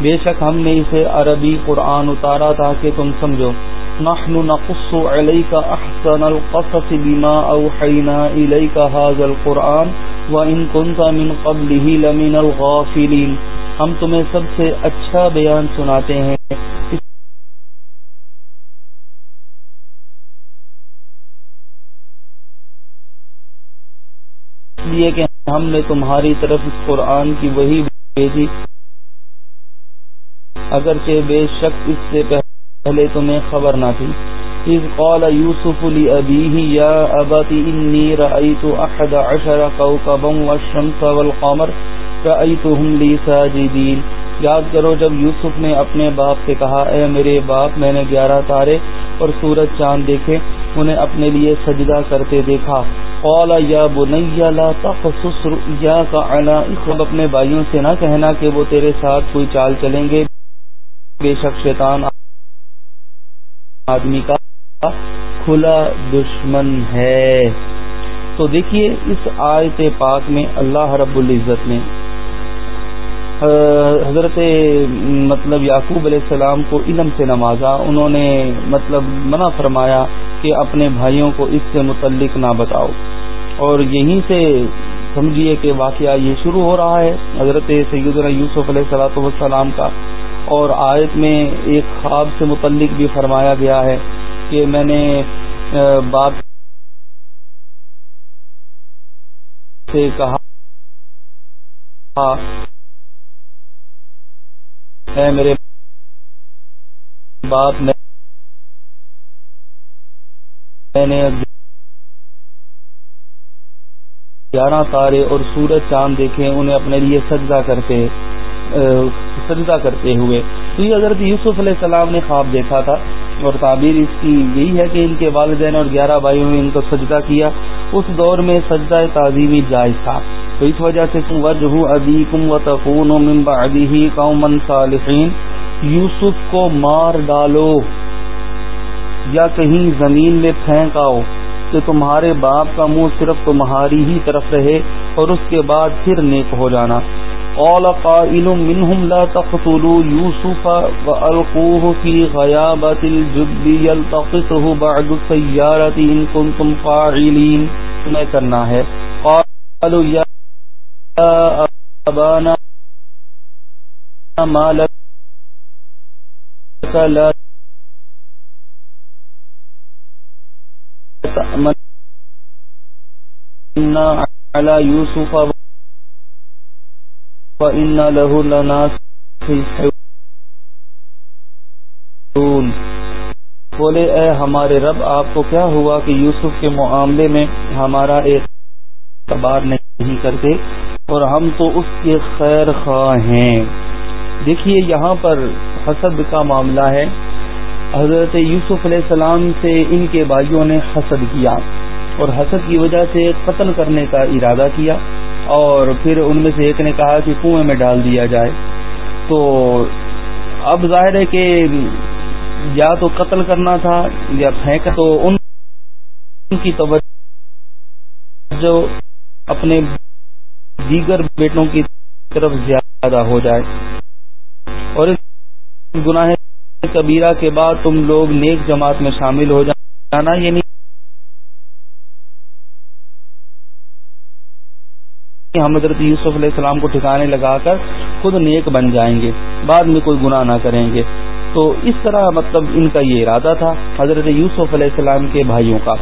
[SPEAKER 1] بے شک ہم نے اسے عربی قرآن اتارا تاکہ تم سمجھو۔ نحن نقص عليك احسن القصص بما اوحينا اليك هذا القران وان كنت من قبله لمن الغافلين ہم تمہیں سب سے اچھا بیان سناتے ہیں۔ اس لیے کہ ہم نے تمہاری طرف اس قرآن کی وہی بھیجی۔ اگرچہ بے شک اس سے پہلے پہلے تمہیں خبر نہ تھی۔ اذ قال يوسف لأبيه يا أبت إني رأيت أحد عشر كوكبا والشمس والقمر رأيتهم لي ساجدين یاد کرو جب یوسف نے اپنے باپ سے کہا، اے میرے باپ، میں نے گیارہ تارے اور سورج چاند دیکھے، انہیں اپنے لیے سجدہ کرتے دیکھا۔ قال، یا بنیا لا تقصص رؤياك على خود اپنے بھائیوں سے نہ کہنا کہ وہ تیرے ساتھ کوئی چال چلیں گے۔ بے شک شیطان آدمی کا کھلا دشمن ہے۔ تو دیکھیے اس آیت پاک میں اللہ رب العزت نے حضرت مطلب یعقوب علیہ السلام کو علم سے نوازا۔ انہوں نے مطلب منع فرمایا کہ اپنے بھائیوں کو اس سے متعلق نہ بتاؤ۔ اور یہیں سے سمجھیے کہ واقعہ یہ شروع ہو رہا ہے۔ حضرت سیدنا یوسف علیہ صلاۃ والسلام کا اور آیت میں ایک خواب سے متعلق بھی فرمایا گیا ہے کہ میں نے باپ سے کہا ہے، میرے باپ میں نے گیارہ تارے اور سورج چاند دیکھے، انہیں اپنے لیے سجدہ کرتے۔ سجدہ کرتے ہوئے۔ تو یہ حضرت یوسف علیہ السلام نے خواب دیکھا تھا اور تعبیر اس کی یہی ہے کہ ان کے والدین اور گیارہ بھائیوں نے ان کو سجدہ کیا۔ اس دور میں سجدہ تعظیمی جائز تھا۔ تو اس وجہ سے وجہ ابی کم و تفون ابی قومن صالحین۔ یوسف کو مار ڈالو یا کہیں زمین میں پھینک آؤ کہ تمہارے باپ کا منہ صرف تمہاری ہی طرف رہے اور اس کے بعد پھر نیک ہو جانا۔ قال قائل منهم لا تقتلوا يوسف وألقوه في غيابة الجب يلتقطه بعد السيارة إن كنتم فاعلين. تمہیں کرنا ہے. قالوا یا ابانا ما لك لا تأمنا على يوسف وإن له لناصحون بولے، اے ہمارے رب، آپ کو کیا ہوا کہ یوسف کے معاملے میں ہمارا اعتبار نہیں کرتے اور ہم تو اس کے خیر خواہ ہیں۔ دیکھیے، یہاں پر حسد کا معاملہ ہے۔ حضرت یوسف علیہ السلام سے ان کے بھائیوں نے حسد کیا اور حسد کی وجہ سے قتل کرنے کا ارادہ کیا۔ اور پھر ان میں سے ایک نے کہا کہ کنویں میں ڈال دیا جائے۔ تو اب ظاہر ہے کہ یا تو قتل کرنا تھا یا پھینک تو ان کی توجہ اپنے دیگر بیٹوں کی طرف زیادہ ہو جائے۔ اور اس گناہ کبیرہ کے بعد تم لوگ نیک جماعت میں شامل ہو جانا یعنی ہم حضرت یوسف علیہ السلام کو ٹھکانے لگا کر خود نیک بن جائیں گے، بعد میں کوئی گناہ نہ کریں گے۔ تو اس طرح مطلب ان کا یہ ارادہ تھا حضرت یوسف علیہ السلام کے بھائیوں کا۔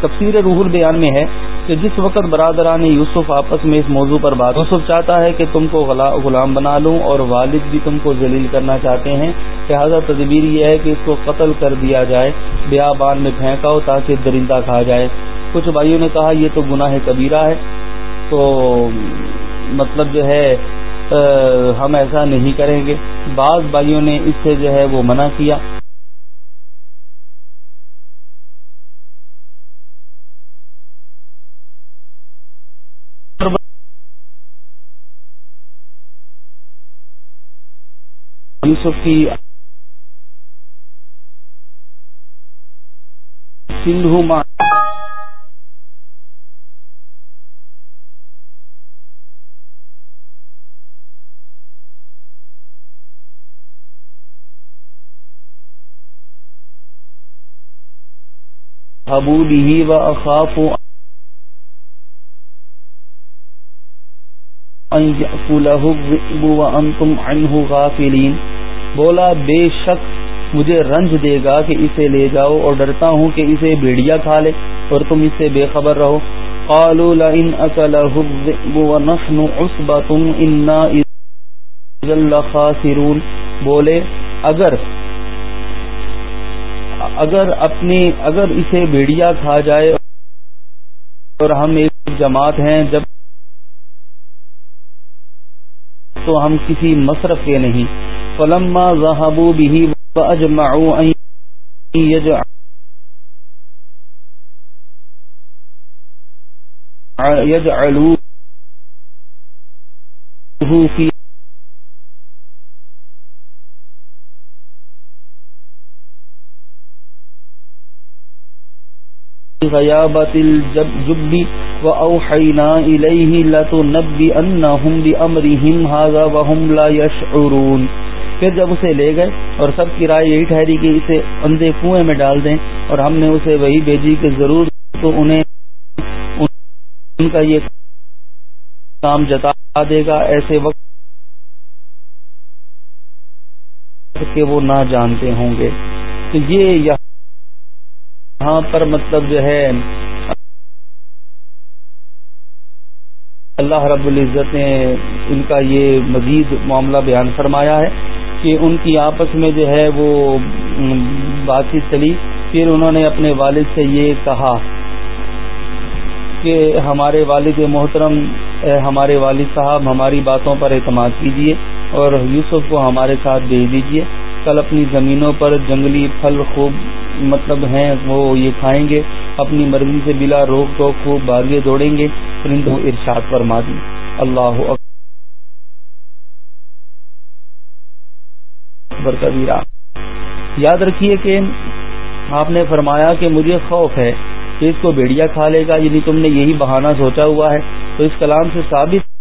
[SPEAKER 1] تفسیر روح البیان میں ہے کہ جس وقت برادران یوسف آپس میں اس موضوع پر بات، یوسف چاہتا ہے کہ تم کو غلام بنا لوں اور والد بھی تم کو ذلیل کرنا چاہتے ہیں لہٰذا تدبیر یہ ہے کہ اس کو قتل کر دیا جائے بیا بان میں پھینکاؤ تاکہ درندہ کھا جائے۔ کچھ بھائیوں نے کہا، یہ تو گناہ کبیرہ ہے۔ تو مطلب جو ہے ہم ایسا نہیں کریں گے۔ بعض بھائیوں نے اس سے جو ہے وہ منع کیا۔ کی سندھو ماں ابو بھی و اخاف وانتم عنه غافلین بولا، بے شک مجھے رنج دے گا کہ اسے لے جاؤ اور ڈرتا ہوں کہ اسے بیڑیا کھا لے اور تم اس سے بے خبر رہو۔ قالوا لئن اكله الذئب ونحن عصبة انا اذا لخاسرون۔ بولے، اگر اگر اپنی اگر اسے بھیڑیا کھا جائے اور ہم ایک جماعت ہیں، جب تو ہم کسی مصرف کے نہیں۔ فلما ذهبوا به واجمعوا ان يجعلوه في غیابت الجب واوحینا الیہ لتنبئنہم بامرہم ھذا وهم لا يشعرون پھر جب اسے لے گئے اور سب کی رائے یہی ٹھہری کہ اسے اندھے کنویں میں ڈال دیں اور ہم نے اسے وہی بھیجی کہ ضرور تو انہیں ان کا یہ کام جتا دے گا، ایسے وقت کہ وہ نہ جانتے ہوں گے۔ تو یہ یہاں پر مطلب جو ہے، اللہ رب العزت نے ان کا یہ مزید معاملہ بیان فرمایا ہے کہ ان کی آپس میں جو ہے وہ بات چیت چلی۔ پھر انہوں نے اپنے والد سے یہ کہا کہ ہمارے والد محترم ہمارے والد صاحب، ہماری باتوں پر اعتماد کیجیے اور یوسف کو ہمارے ساتھ بھیج دیجیے کل اپنی زمینوں پر جنگلی پھل خوب مطلب ہیں، وہ یہ کھائیں گے، اپنی مرضی سے بلا روک ٹوک خوب باغے دوڑیں گے پرند ارشاد فرما دی۔ اللہ اکبر۔ کبیرہ۔ یاد رکھیے کہ آپ نے فرمایا کہ مجھے خوف ہے کہ اس کو بیڑیا کھا لے گا یعنی تم نے یہی بہانہ سوچا ہوا ہے۔ تو اس کلام سے ثابت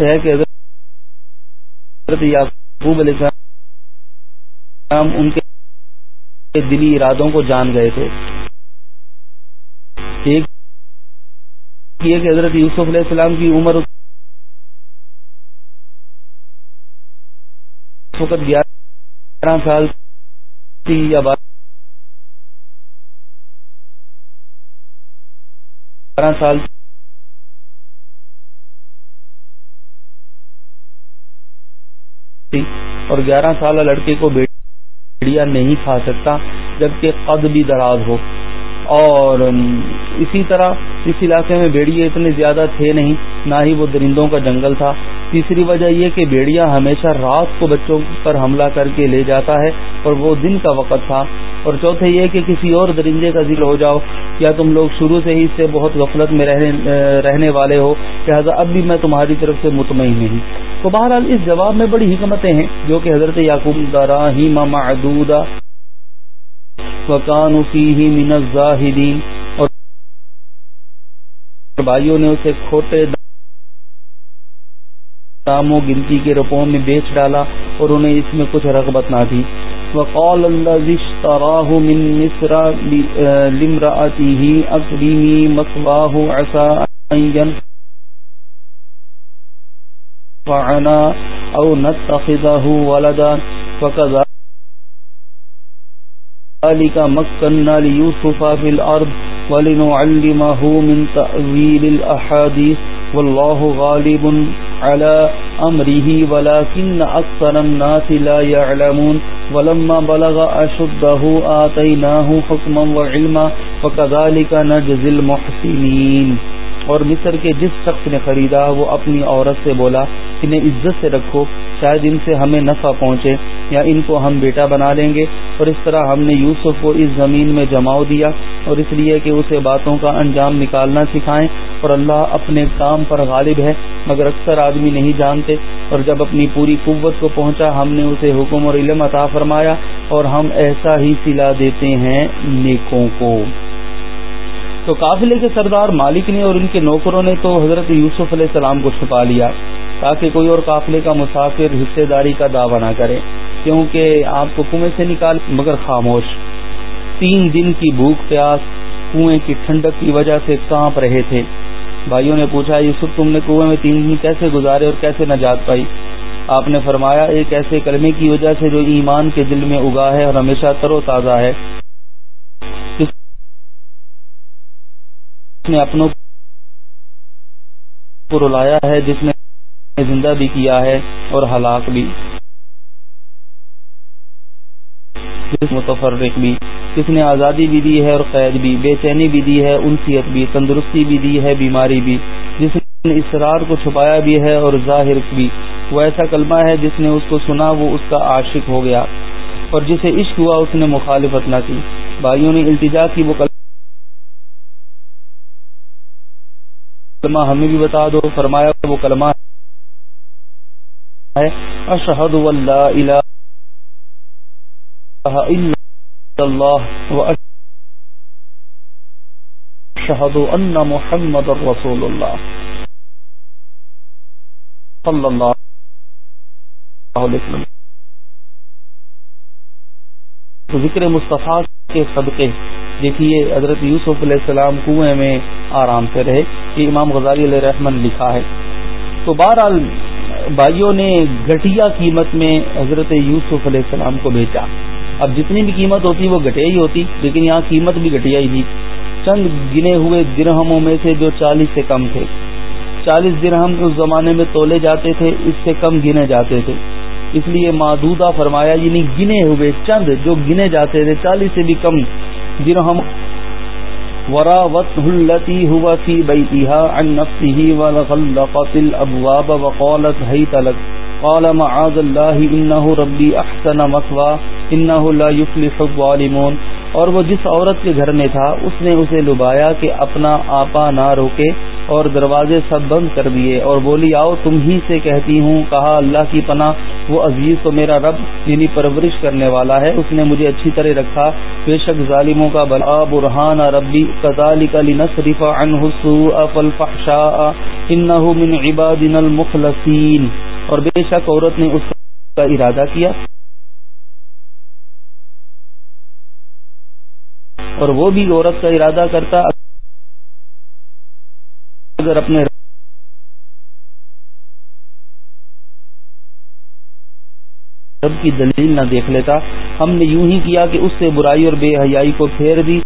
[SPEAKER 1] ہے کہ حضرت یعقوب علیہ السلام ان کے دلی ارادوں کو جان گئے تھے۔ ایک کہ حضرت یوسف علیہ السلام کی عمر اس وقت گیارہ سال تھی یا بارہ سال اور گیارہ سالہ لڑکے کو بیڑیا نہیں کھا سکتا جبکہ قد بھی دراز ہو۔ اور اسی طرح اس علاقے میں بیڑیے اتنے زیادہ تھے نہیں، نہ ہی وہ درندوں کا جنگل تھا۔ تیسری وجہ یہ کہ بیڑیا ہمیشہ رات کو بچوں پر حملہ کر کے لے جاتا ہے اور وہ دن کا وقت تھا۔ اور چوتھے یہ کہ کسی اور درندے کا ذکر ہو جاؤ۔ یا تم لوگ شروع سے ہی اس سے بہت غفلت میں رہنے والے ہو لہٰذا اب بھی میں تمہاری طرف سے مطمئن نہیں۔ تو بہرحال اس جواب میں بڑی حکمتیں ہیں جو کہ حضرت یعقوب دارا ہی وکان فیہ من الزاہدین اور بھائیوں نے اسے کھوٹے داموں، گنتی کے رپوں میں بیچ ڈالا اور انہیں اس میں کچھ رغبت نہ تھی وقال الذي اشتراه من مصر لامرأته أكرمي مثواه عسى أن ينفعنا أو نتخذه ولدا فكذا ذلك مكنا ليوسف في الأرض ولنعلمه من تأويل الأحاديث والله غالب على أمره ولكن أكثر الناس لا يعلمون ولما بلغ أشده آتيناه حكما وعلما فكذلك نجزي المحسنين اور مصر کے جس شخص نے خریدا وہ اپنی عورت سے بولا انہیں عزت سے رکھو، شاید ان سے ہمیں نفع پہنچے یا ان کو ہم بیٹا بنا لیں گے۔ اور اس طرح ہم نے یوسف کو اس زمین میں جماؤ دیا اور اس لیے کہ اسے باتوں کا انجام نکالنا سکھائیں اور اللہ اپنے کام پر غالب ہے، مگر اکثر آدمی نہیں جانتے۔ اور جب اپنی پوری قوت کو پہنچا، ہم نے اسے حکم اور علم عطا فرمایا اور ہم ایسا ہی سلا دیتے ہیں نیکوں کو۔ تو قافلے کے سردار مالک نے اور ان کے نوکروں نے تو حضرت یوسف علیہ السلام کو چھپا لیا، تاکہ کوئی اور قافلے کا مسافر حصے داری کا دعوی نہ کرے۔ کیونکہ آپ کو کنویں سے نکال مگر خاموش۔ تین دن کی بھوک پیاس، کنویں کی ٹھنڈک کی وجہ سے کانپ رہے تھے۔ بھائیوں نے پوچھا، یوسف، تم نے کنویں میں تین دن کیسے گزارے اور کیسے نجات پائی؟ آپ نے فرمایا، ایک ایسے کلمے کی وجہ سے جو ایمان کے دل میں اگا ہے اور ہمیشہ تر و تازہ ہے۔ نے اپنوں کو رلایا ہے، جس نے زندہ بھی کیا ہے اور ہلاک بھی۔ متفرق بھی۔ جس نے آزادی بھی دی ہے اور قید بھی، بے چینی بھی دی ہے، انسیت بھی، تندرستی بھی دی ہے، بیماری بھی۔ جس نے اسرار کو چھپایا بھی ہے اور ظاہر بھی۔ وہ ایسا کلمہ ہے جس نے اس کو سنا، وہ اس کا عاشق ہو گیا۔ اور جسے عشق ہوا، اس نے مخالفت نہ کی۔ بھائیوں نے التجا کی، وہ کلمہ ہمیں بھی بتا دو۔ فرمایا، وہ کلمہ ہے، اشہد واللہ الہ اللہ و اشہد ان محمد رسول اللہ صلی اللہ علیہ وسلم. ذکر مصطفیٰ کے صدقے، دیکھیے حضرت یوسف علیہ السلام کنویں میں آرام سے رہے، یہ امام غزالی علیہ رحمن لکھا ہے۔ تو بہرحال بھائیوں نے گٹیا قیمت میں حضرت یوسف علیہ السلام کو بیچا اب جتنی بھی قیمت ہوتی وہ گٹیا ہی ہوتی، لیکن یہاں قیمت بھی گٹیا ہی تھی۔ چند گنے ہوئے درہموں میں سے جو چالیس سے کم تھے۔ چالیس درہم اس زمانے میں تولے جاتے تھے، اس سے کم گنے جاتے تھے۔ اس لیے مادودہ فرمایا یعنی گنے ہوئے چند جو گنے جاتے تھے، چالیس سے بھی کم درہم۔ وراوته التي هو في بيتها عن نفسه ولغلقت الأبواب وقالت هيت لك قال معاذ الله إنه ربي أحسن مصوى إنه لا يفلح الظالمون۔ اور وہ جس عورت کے گھر میں تھا، اس نے اسے لبایا کہ اپنا آپا نہ روکے اور دروازے سب بند کر دیے اور بولی، آؤ تم ہی سے کہتی ہوں۔ کہا، اللہ کی پناہ، وہ عزیز تو میرا رب یعنی پرورش کرنے والا ہے، اس نے مجھے اچھی طرح رکھا۔ بے شک ظالموں کا بلا۔ برحان ربی قطال علی نصرف من عبادنا المخلصین۔ اور بے شک عورت نے اس کا ارادہ کیا اور وہ بھی عورت کا ارادہ کرتا اگر اپنے رب کی دلیل نہ دیکھ لیتا۔ ہم نے یوں ہی کیا کہ اس سے برائی اور بے حیائی کو پھیر دی۔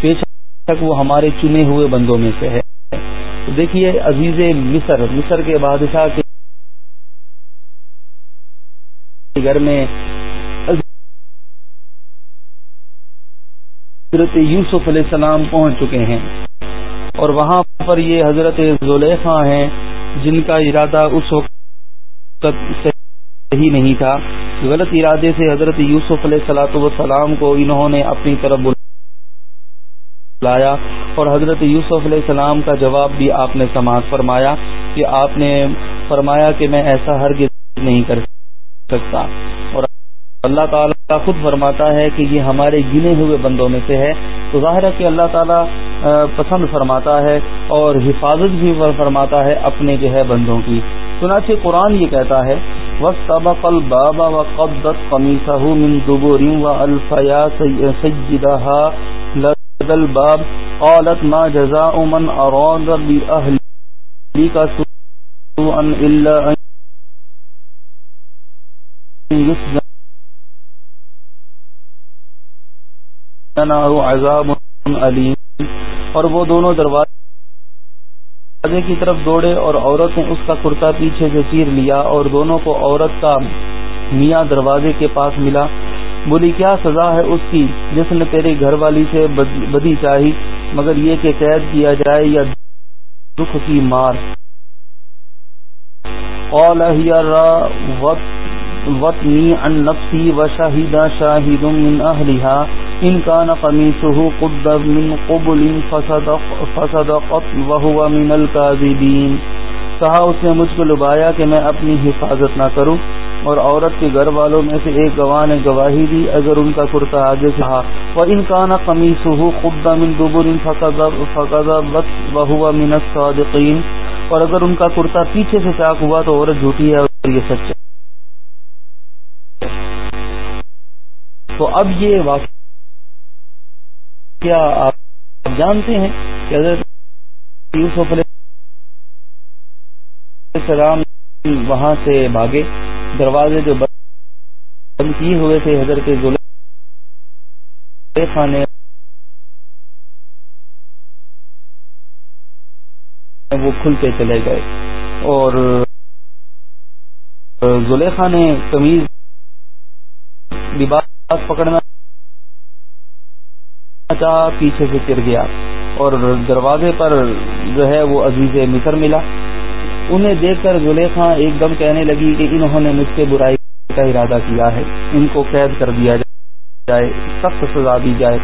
[SPEAKER 1] پیش تک وہ ہمارے چنے ہوئے بندوں میں سے ہے۔ دیکھیے عزیز مصر مصر کے بادشاہ کے گھر میں حضرت یوسف علیہ السلام پہنچ چکے ہیں۔ اور وہاں پر یہ حضرت زلیخا ہیں جن کا ارادہ اس وقت صحیح نہیں تھا۔ غلط ارادے سے حضرت یوسف علیہ سلاۃ والسلام کو انہوں نے اپنی طرف بلایا اور حضرت یوسف علیہ السلام کا جواب بھی آپ نے سماعت فرمایا کہ آپ نے فرمایا کہ میں ایسا ہرگز نہیں کر سکتا اور اللہ تعالیٰ خود فرماتا ہے کہ یہ ہمارے گنے ہوئے بندوں میں سے ہے۔ تو ظاہر ہے کہ اللہ تعالیٰ پسند فرماتا ہے اور حفاظت بھی فرماتا ہے اپنے جو ہے بندوں کی۔ چنانچہ قرآن یہ کہتا ہے وسطبق الباب وقبضت قميصه من دبر والفيا سيدها لدى الباب قالت ما جزاء من اراد باهلك سوءا الا ان يسجن عذاب علیم۔ اور وہ دونوں دروازے کی طرف دوڑے اور عورت نے اس کا کرتا پیچھے سے چیر لیا اور دونوں کو عورت کا میاں دروازے کے پاس ملا۔ بولی، کیا سزا ہے اس کی جس نے تیرے گھر والی سے بدی چاہی، مگر یہ کہ قید کیا جائے یا دکھ کی مار؟ وطنی ان نفسی و شاہدہ شاہد من اہلہا ان کان قمیصه قد من قبل فصدقت وهو من الكاذبین کہا اس نے مجھ کو لبایا کہ میں اپنی حفاظت نہ کروں اور عورت کے گھر والوں میں سے ایک گواہ نے گواہی دی اگر ان کا کرتا آگے سے کہا وہ ان کا نا قمیص ہو خود من دبر وهو من الصادقین اور اگر ان کا کرتا پیچھے سے چاک ہوا تو عورت جھوٹی ہے اور یہ سچ ہے۔ تو اب یہ واقعہ کیا آپ جانتے ہیں کہ حضرت یوسف علیہ السلام وہاں سے بھاگے، دروازے جو بند کیے ہوئے تھے، حضرت نے وہ کھلتے چلے گئے اور زلیخا نے کمیز لباس پکڑنا پیچھے سے چر گیا اور دروازے پر جو ہے وہ عزیز مصر ملا۔ انہیں دیکھ کر زلیخا ایک دم کہنے لگی کہ انہوں نے مجھ سے برائی کا ارادہ کیا ہے، ان کو قید کر دیا جائے، سخت سزا دی جائے۔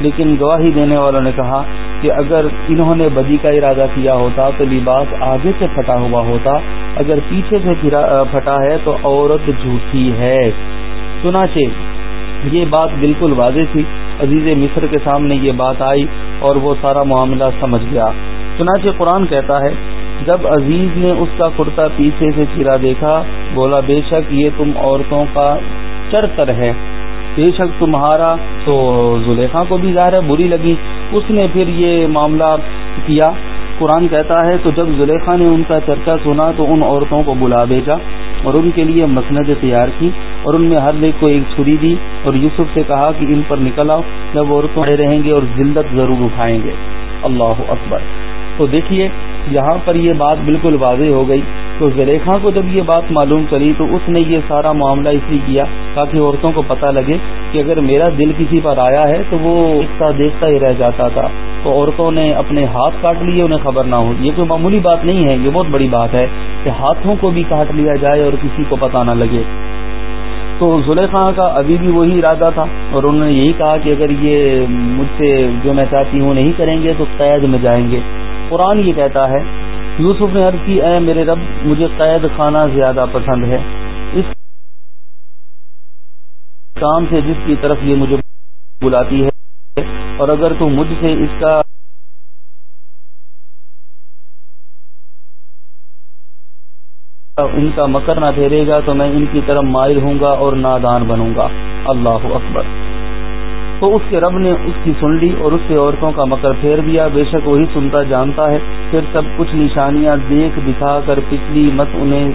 [SPEAKER 1] لیکن گواہی دینے والوں نے کہا کہ اگر انہوں نے بدی کا ارادہ کیا ہوتا تو لباس آگے سے پھٹا ہوا ہوتا، اگر پیچھے سے پھٹا ہے تو عورت جھوٹی ہے۔ چنانچہ یہ بات بالکل واضح تھی۔ عزیز مصر کے سامنے یہ بات آئی اور وہ سارا معاملہ سمجھ گیا۔ چنانچہ قرآن کہتا ہے، جب عزیز نے اس کا کرتا پیچھے سے چرا دیکھا، بولا، بے شک یہ تم عورتوں کا چرتر ہے۔ بے شک تمہارا تو زلیخا کو بھی ظاہر بری لگی۔ اس نے پھر یہ معاملہ کیا۔ قرآن کہتا ہے، تو جب زلیخا نے ان کا چرچا سنا، تو ان عورتوں کو بلا بھیجا اور ان کے لیے مسند تیار کی۔ اور ان میں ہر ایک کو ایک چھری دی اور یوسف سے کہا کہ ان پر نکل آؤ، جب عورتوں رہیں گے اور ذلت ضرور اٹھائیں گے۔ اللہ اکبر۔ تو دیکھیے، یہاں پر یہ بات بالکل واضح ہو گئی۔ تو زلیخا کو جب یہ بات معلوم چلی، تو اس نے یہ سارا معاملہ اس لیے کیا تاکہ عورتوں کو پتہ لگے کہ اگر میرا دل کسی پر آیا ہے، تو وہ دیکھتا دیکھتا ہی رہ جاتا تھا۔ تو عورتوں نے اپنے ہاتھ کاٹ لیے، انہیں خبر نہ ہو۔ یہ کوئی معمولی بات نہیں ہے، یہ بہت بڑی بات ہے کہ ہاتھوں کو بھی کاٹ لیا جائے اور کسی کو پتہ نہ لگے۔ تو زلیخا کا ابھی بھی وہی ارادہ تھا اور انہوں نے یہی کہا کہ اگر یہ مجھ سے جو میں چاہتی ہوں نہیں کریں گے تو قید میں جائیں گے۔ قرآن یہ کہتا ہے، یوسف نے عرض کی، اے میرے رب، مجھے قید خانہ زیادہ پسند ہے۔ اس کام سے جس کی طرف یہ مجھے بلاتی ہے، اور اگر تو مجھ سے اس کا ان کا مکر نہ پھیرے گا تو میں ان کی طرف مائل ہوں گا اور نادان بنوں گا۔ اللہ اکبر۔ تو اس کے رب نے اس کی سن لی اور اس سے عورتوں کا مکر پھیر دیا۔ بے شک وہی سنتا جانتا ہے۔ پھر سب کچھ نشانیاں دیکھ دکھا کر پچھلی مت انہیں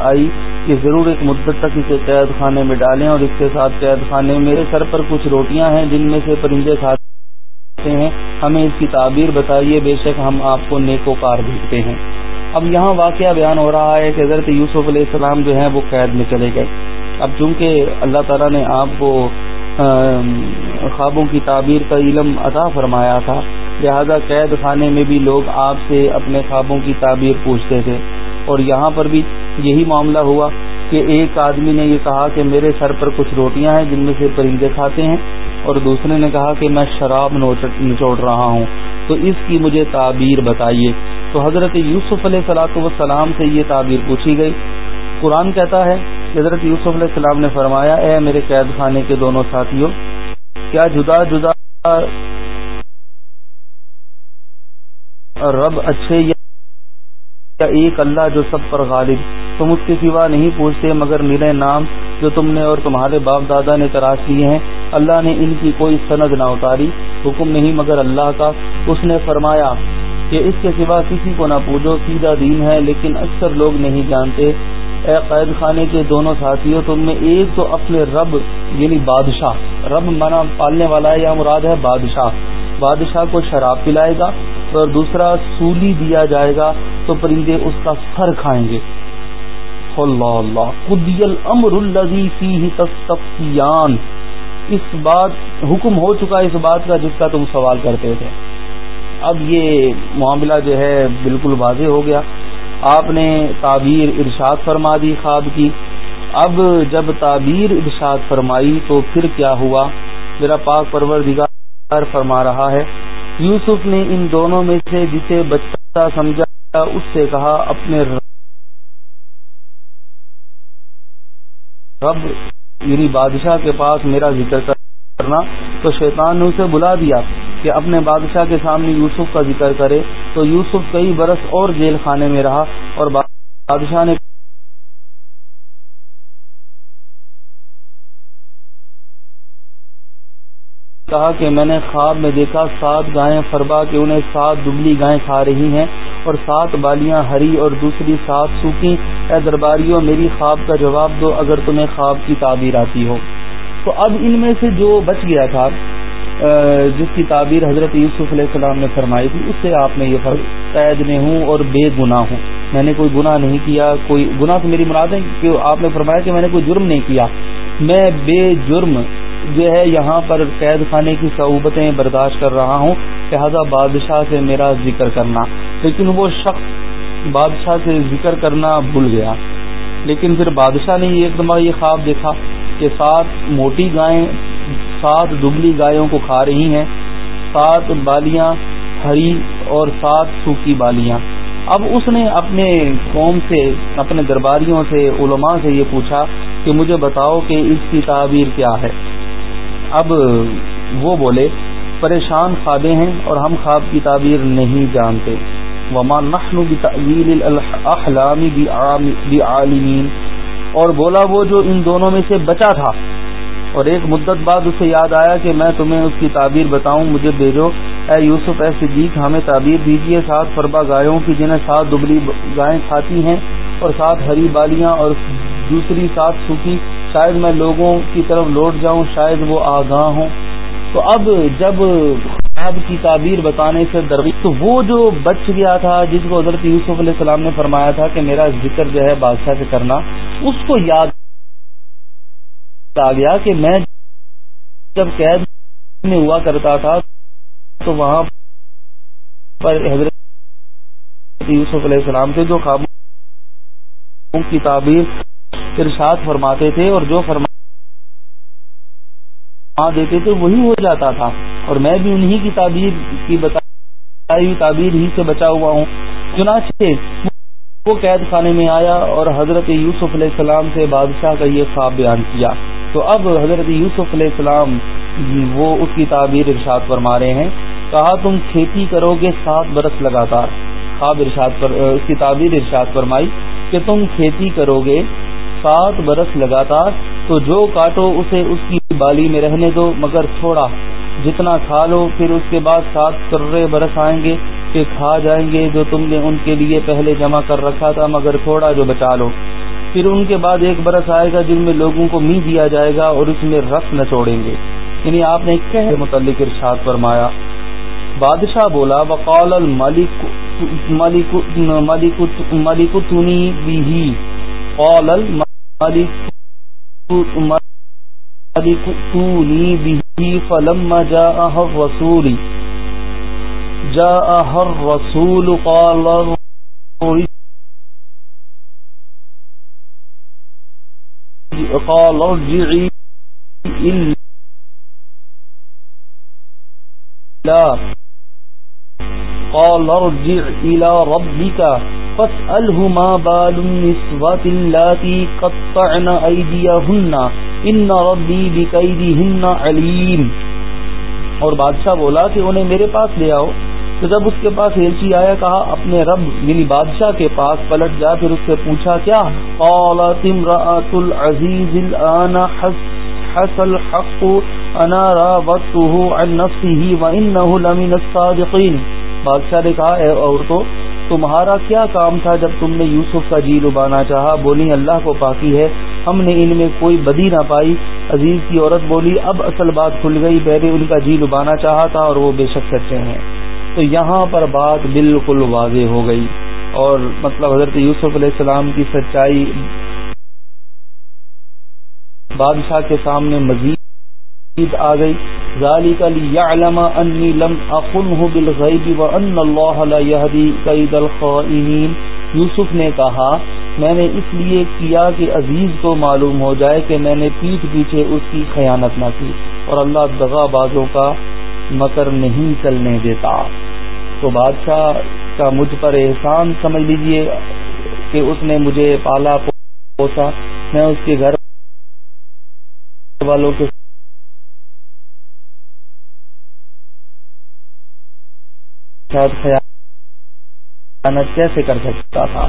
[SPEAKER 1] آئی کہ ضرور ایک مدت تک اسے قید خانے میں ڈالیں اور اس کے ساتھ قید خانے میرے سر پر کچھ روٹیاں ہیں جن میں سے پرندے کھاتے ہیں۔ ہمیں اس کی تعبیر بتائیے۔ بے شک ہم آپ کو نیکو کار بھیجتے ہیں۔ اب یہاں واقعہ بیان ہو رہا ہے کہ حضرت یوسف علیہ السلام جو ہیں وہ قید میں چلے گئے۔ اب چونکہ اللہ تعالیٰ نے آپ کو خوابوں کی تعبیر کا علم عطا فرمایا تھا، لہذا قید خانے میں بھی لوگ آپ سے اپنے خوابوں کی تعبیر پوچھتے تھے۔ اور یہاں پر بھی یہی معاملہ ہوا کہ ایک آدمی نے یہ کہا کہ میرے سر پر کچھ روٹیاں ہیں جن میں سے پرندے کھاتے ہیں اور دوسرے نے کہا کہ میں شراب نچوڑ رہا ہوں۔ تو اس کی مجھے تعبیر بتائیے۔ تو حضرت یوسف علیہ سلاۃ وسلام سے یہ تعبیر پوچھی گئی۔ قرآن کہتا ہے کہ حضرت یوسف علیہ السلام نے فرمایا، اے میرے قید خانے کے دونوں ساتھیوں، کیا جدا جدا رب اچھے یا ایک اللہ جو سب پر غالب تم اس کے سوا نہیں پوچھتے، مگر میرے نام جو تم نے اور تمہارے باپ دادا نے تراش لیے ہیں۔ اللہ نے ان کی کوئی سند نہ اتاری۔ حکم نہیں، مگر اللہ کا۔ اس نے فرمایا کہ اس کے سوا کسی کو نہ پوجو، سیدھا دین ہے، لیکن اکثر لوگ نہیں جانتے۔ اے قید خانے کے دونوں ساتھیوں، تم میں ایک تو اپنے رب یعنی بادشاہ۔ رب مانا پالنے والا ہے یا مراد ہے بادشاہ۔ بادشاہ کو شراب پلائے گا اور دوسرا سولی دیا جائے گا تو پرندے اس کا سر کھائیں گے۔ اللہ اللہ قدی الامر الذي فيه تستفيان اس بات، حکم ہو چکا اس بات کا جس کا تم سوال کرتے تھے۔ اب یہ معاملہ جو ہے بالکل واضح ہو گیا۔ آپ نے تعبیر ارشاد فرما دی، خواب کی۔ اب جب تعبیر ارشاد فرمائی تو پھر کیا ہوا؟ میرا پاک پروردگار فرما رہا ہے۔ یوسف نے ان دونوں میں سے جسے بچہ سمجھا اس سے کہا، اپنے رب یعنی بادشاہ کے پاس میرا ذکر کرنا، تو شیطان نے اسے بلا دیا کہ اپنے بادشاہ کے سامنے یوسف کا ذکر کرے۔ تو یوسف کئی برس اور جیل خانے میں رہا اور بادشاہ نے کہا کہ میں نے خواب میں دیکھا، سات گائیں فربا کہ انہیں سات دبلی گائیں کھا رہی ہیں اور سات بالیاں ہری اور دوسری سات سوکھی۔ اے درباریوں، میری خواب کا جواب دو اگر تمہیں خواب کی تعبیر آتی ہو۔ تو اب ان میں سے جو بچ گیا تھا جس کی تعبیر حضرت یوسف علیہ السلام نے فرمائی تھی، اس سے آپ نے یہ فرق، قید میں ہوں اور بے گناہ ہوں۔ میں نے کوئی گناہ نہیں کیا، کوئی گناہ تو میری مراد ہے کہ آپ نے فرمایا کہ میں نے کوئی جرم نہیں کیا۔ میں بے جرم جو ہے، یہاں پر قید خانے کی صعوبتیں برداشت کر رہا ہوں لہذا بادشاہ سے میرا ذکر کرنا۔ لیکن وہ شخص بادشاہ سے ذکر کرنا بھول گیا۔ لیکن پھر بادشاہ نے ایک دفعہ یہ خواب دیکھا کہ سات موٹی گائیں، سات دبلی گایوں کو کھا رہی ہیں، سات بالیاں ہری اور سات سوکھی بالیاں۔ اب اس نے اپنے قوم سے، اپنے درباریوں سے، علماء سے یہ پوچھا کہ مجھے بتاؤ کہ اس کی تعبیر کیا ہے۔ اب وہ بولے، پریشان خوابے ہیں اور ہم خواب کی تعبیر نہیں جانتے۔ وما نحن بتعویل الاحلام بعالمین اور بولا وہ جو ان دونوں میں سے بچا تھا۔ اور ایک مدت بعد اسے یاد آیا کہ میں تمہیں اس کی تعبیر بتاؤں، مجھے بھیجو۔ اے یوسف، اے صدیق، ہمیں تعبیر دیجیے سات فربا گایوں کی جنہیں سات دبلی گائیں کھاتی ہیں اور سات ہری بالیاں اور دوسری سات سوکھی شاید میں لوگوں کی طرف لوٹ جاؤں، شاید وہ آگاہ ہوں۔ تو اب جب خواب کی تعبیر بتانے سے درمی تو وہ جو بچ گیا تھا، جس کو حضرت یوسف علیہ السلام نے فرمایا تھا کہ میرا ذکر جو ہے بادشاہ سے کرنا، اس کو یاد آ گیا کہ میں جب قید میں ہوا کرتا تھا، تو وہاں پر حضرت یوسف علیہ السلام سے جو خوابوں کی تعبیر ارشاد فرماتے تھے اور جو فرما دیتے تھے وہی ہو جاتا تھا۔ اور میں بھی انہی کی تعبیر کی بتائی ہوئی تعبیر ہی سے بچا ہوا ہوں۔ چنانچہ وہ قید خانے میں آیا اور حضرت یوسف علیہ السلام سے بادشاہ کا یہ خواب بیان کیا۔ تو اب حضرت یوسف علیہ السلام وہ اس کی تعبیر ارشاد فرما رہے ہیں۔ کہا، تم کھیتی کرو گے سات برس لگاتار۔ خواب ارشاد پر، اس کی تعبیر ارشاد فرمائی کہ تم کھیتی کرو گے سات برس لگاتار تو جو کاٹو اسے اس کی بالی میں رہنے دو، مگر تھوڑا جتنا کھا لو، پھر اس کے بعد سات کرے برس آئیں گے کہ کھا جائیں گے جو تم نے ان کے لیے پہلے جمع کر رکھا تھا، مگر تھوڑا جو بچا لو۔ پھر ان کے بعد ایک برس آئے گا جن میں لوگوں کو می دیا جائے گا اور اس میں رس نہ چھوڑیں گے۔ یعنی آپ نے کہ متعلق ارشاد فرمایا۔ بادشاہ بولا، وقال الملک، ملک ملک ملک تنی بھی۔ قال الملک ملک تنی بھی فلما جاء الرسول. جاء الرسول قال قال ارجعي إلا قال ارجع إلى ربك. فاسأله ما بال النسوة اللاتي قطعن أيديهن. إن ربي بكيدهن عليم. اور بادشاہ بولا کہ انہیں میرے پاس لے آؤ. تو جب اس کے پاس ایلچی آیا، کہا، اپنے رب یعنی بادشاہ کے پاس پلٹ جا. پھر اس سے پوچھا، کیا؟ قالت امرأة العزیز الان حس الحق، انا راوته عن نفسه وانه لمن الصادقین. بادشاہ نے کہا، اے عورتوں تمہارا کیا کام تھا جب تم نے یوسف کا جی لبانا چاہا؟ بولی، اللہ کو پاکی ہے۔ ہم نے ان میں کوئی بدی نہ پائی۔ عزیز کی عورت بولی، اب اصل بات کھل گئی۔ پہلے ان کا جی لبانا چاہا تھا اور وہ بے شک سچے ہیں۔ تو یہاں پر بات بالکل واضح ہو گئی۔ اور مطلب حضرت یوسف علیہ السلام کی سچائی بادشاہ کے سامنے مزید آ گئی، ذالک لیعلم انی لم اخنه بالغیب وان اللہ لا یهدی قید الخائنین۔ یوسف نے کہا، میں نے اس لیے کیا کہ عزیز کو معلوم ہو جائے کہ میں نے پیٹ پیچھے اس کی خیانت نہ کی اور اللہ دغا بازوں کا مکر نہیں چلنے دیتا۔ تو بادشاہ کا مجھ پر احسان سمجھ لیجیے کہ اس نے مجھے پالا پوسا۔ میں اس کے گھر والوں کے ساتھ خیانت کیسے کر سکتا تھا؟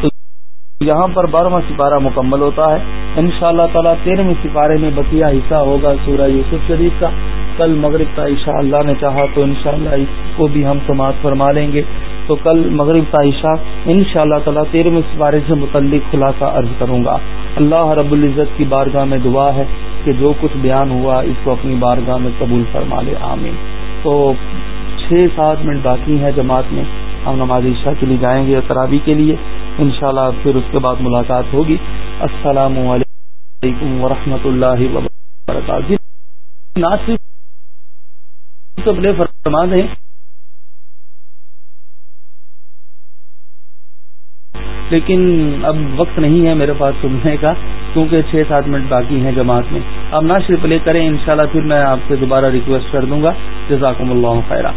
[SPEAKER 1] تو یہاں پر بارہواں سپارہ مکمل ہوتا ہے۔ ان شاء اللہ تعالیٰ تیرہویں سپارے میں بقیہ حصہ ہوگا سورہ یوسف شریف کا۔ کل مغرب کا عشاء اللہ نے چاہا تو انشاءاللہ اس کو بھی ہم سماعت فرما لیں گے۔ تو کل مغرب کا عشاء ان شاء اللہ تعالیٰ تیرہویں سپارے سے متعلق خلاصہ عرض کروں گا۔ اللہ رب العزت کی بارگاہ میں دعا ہے کہ جو کچھ بیان ہوا اس کو اپنی بارگاہ میں قبول فرما لے، آمین۔ تو چھ سات منٹ باقی ہیں جماعت میں۔ ہم نماز عشاء کے لیے جائیں گے ترابی کے لیے۔ انشاءاللہ پھر اس کے بعد ملاقات ہوگی۔ السلام علیکم ورحمۃ اللہ وبرکاتہ۔ جی، قبل فرما دیں۔ لیکن اب وقت نہیں ہے میرے پاس سننے کا، کیونکہ چھ سات منٹ باقی ہیں جماعت میں۔ اب نہ صرف پلے کریں، انشاءاللہ پھر میں آپ سے دوبارہ ریکویسٹ کر دوں گا۔ جزاکم اللہ خیرہ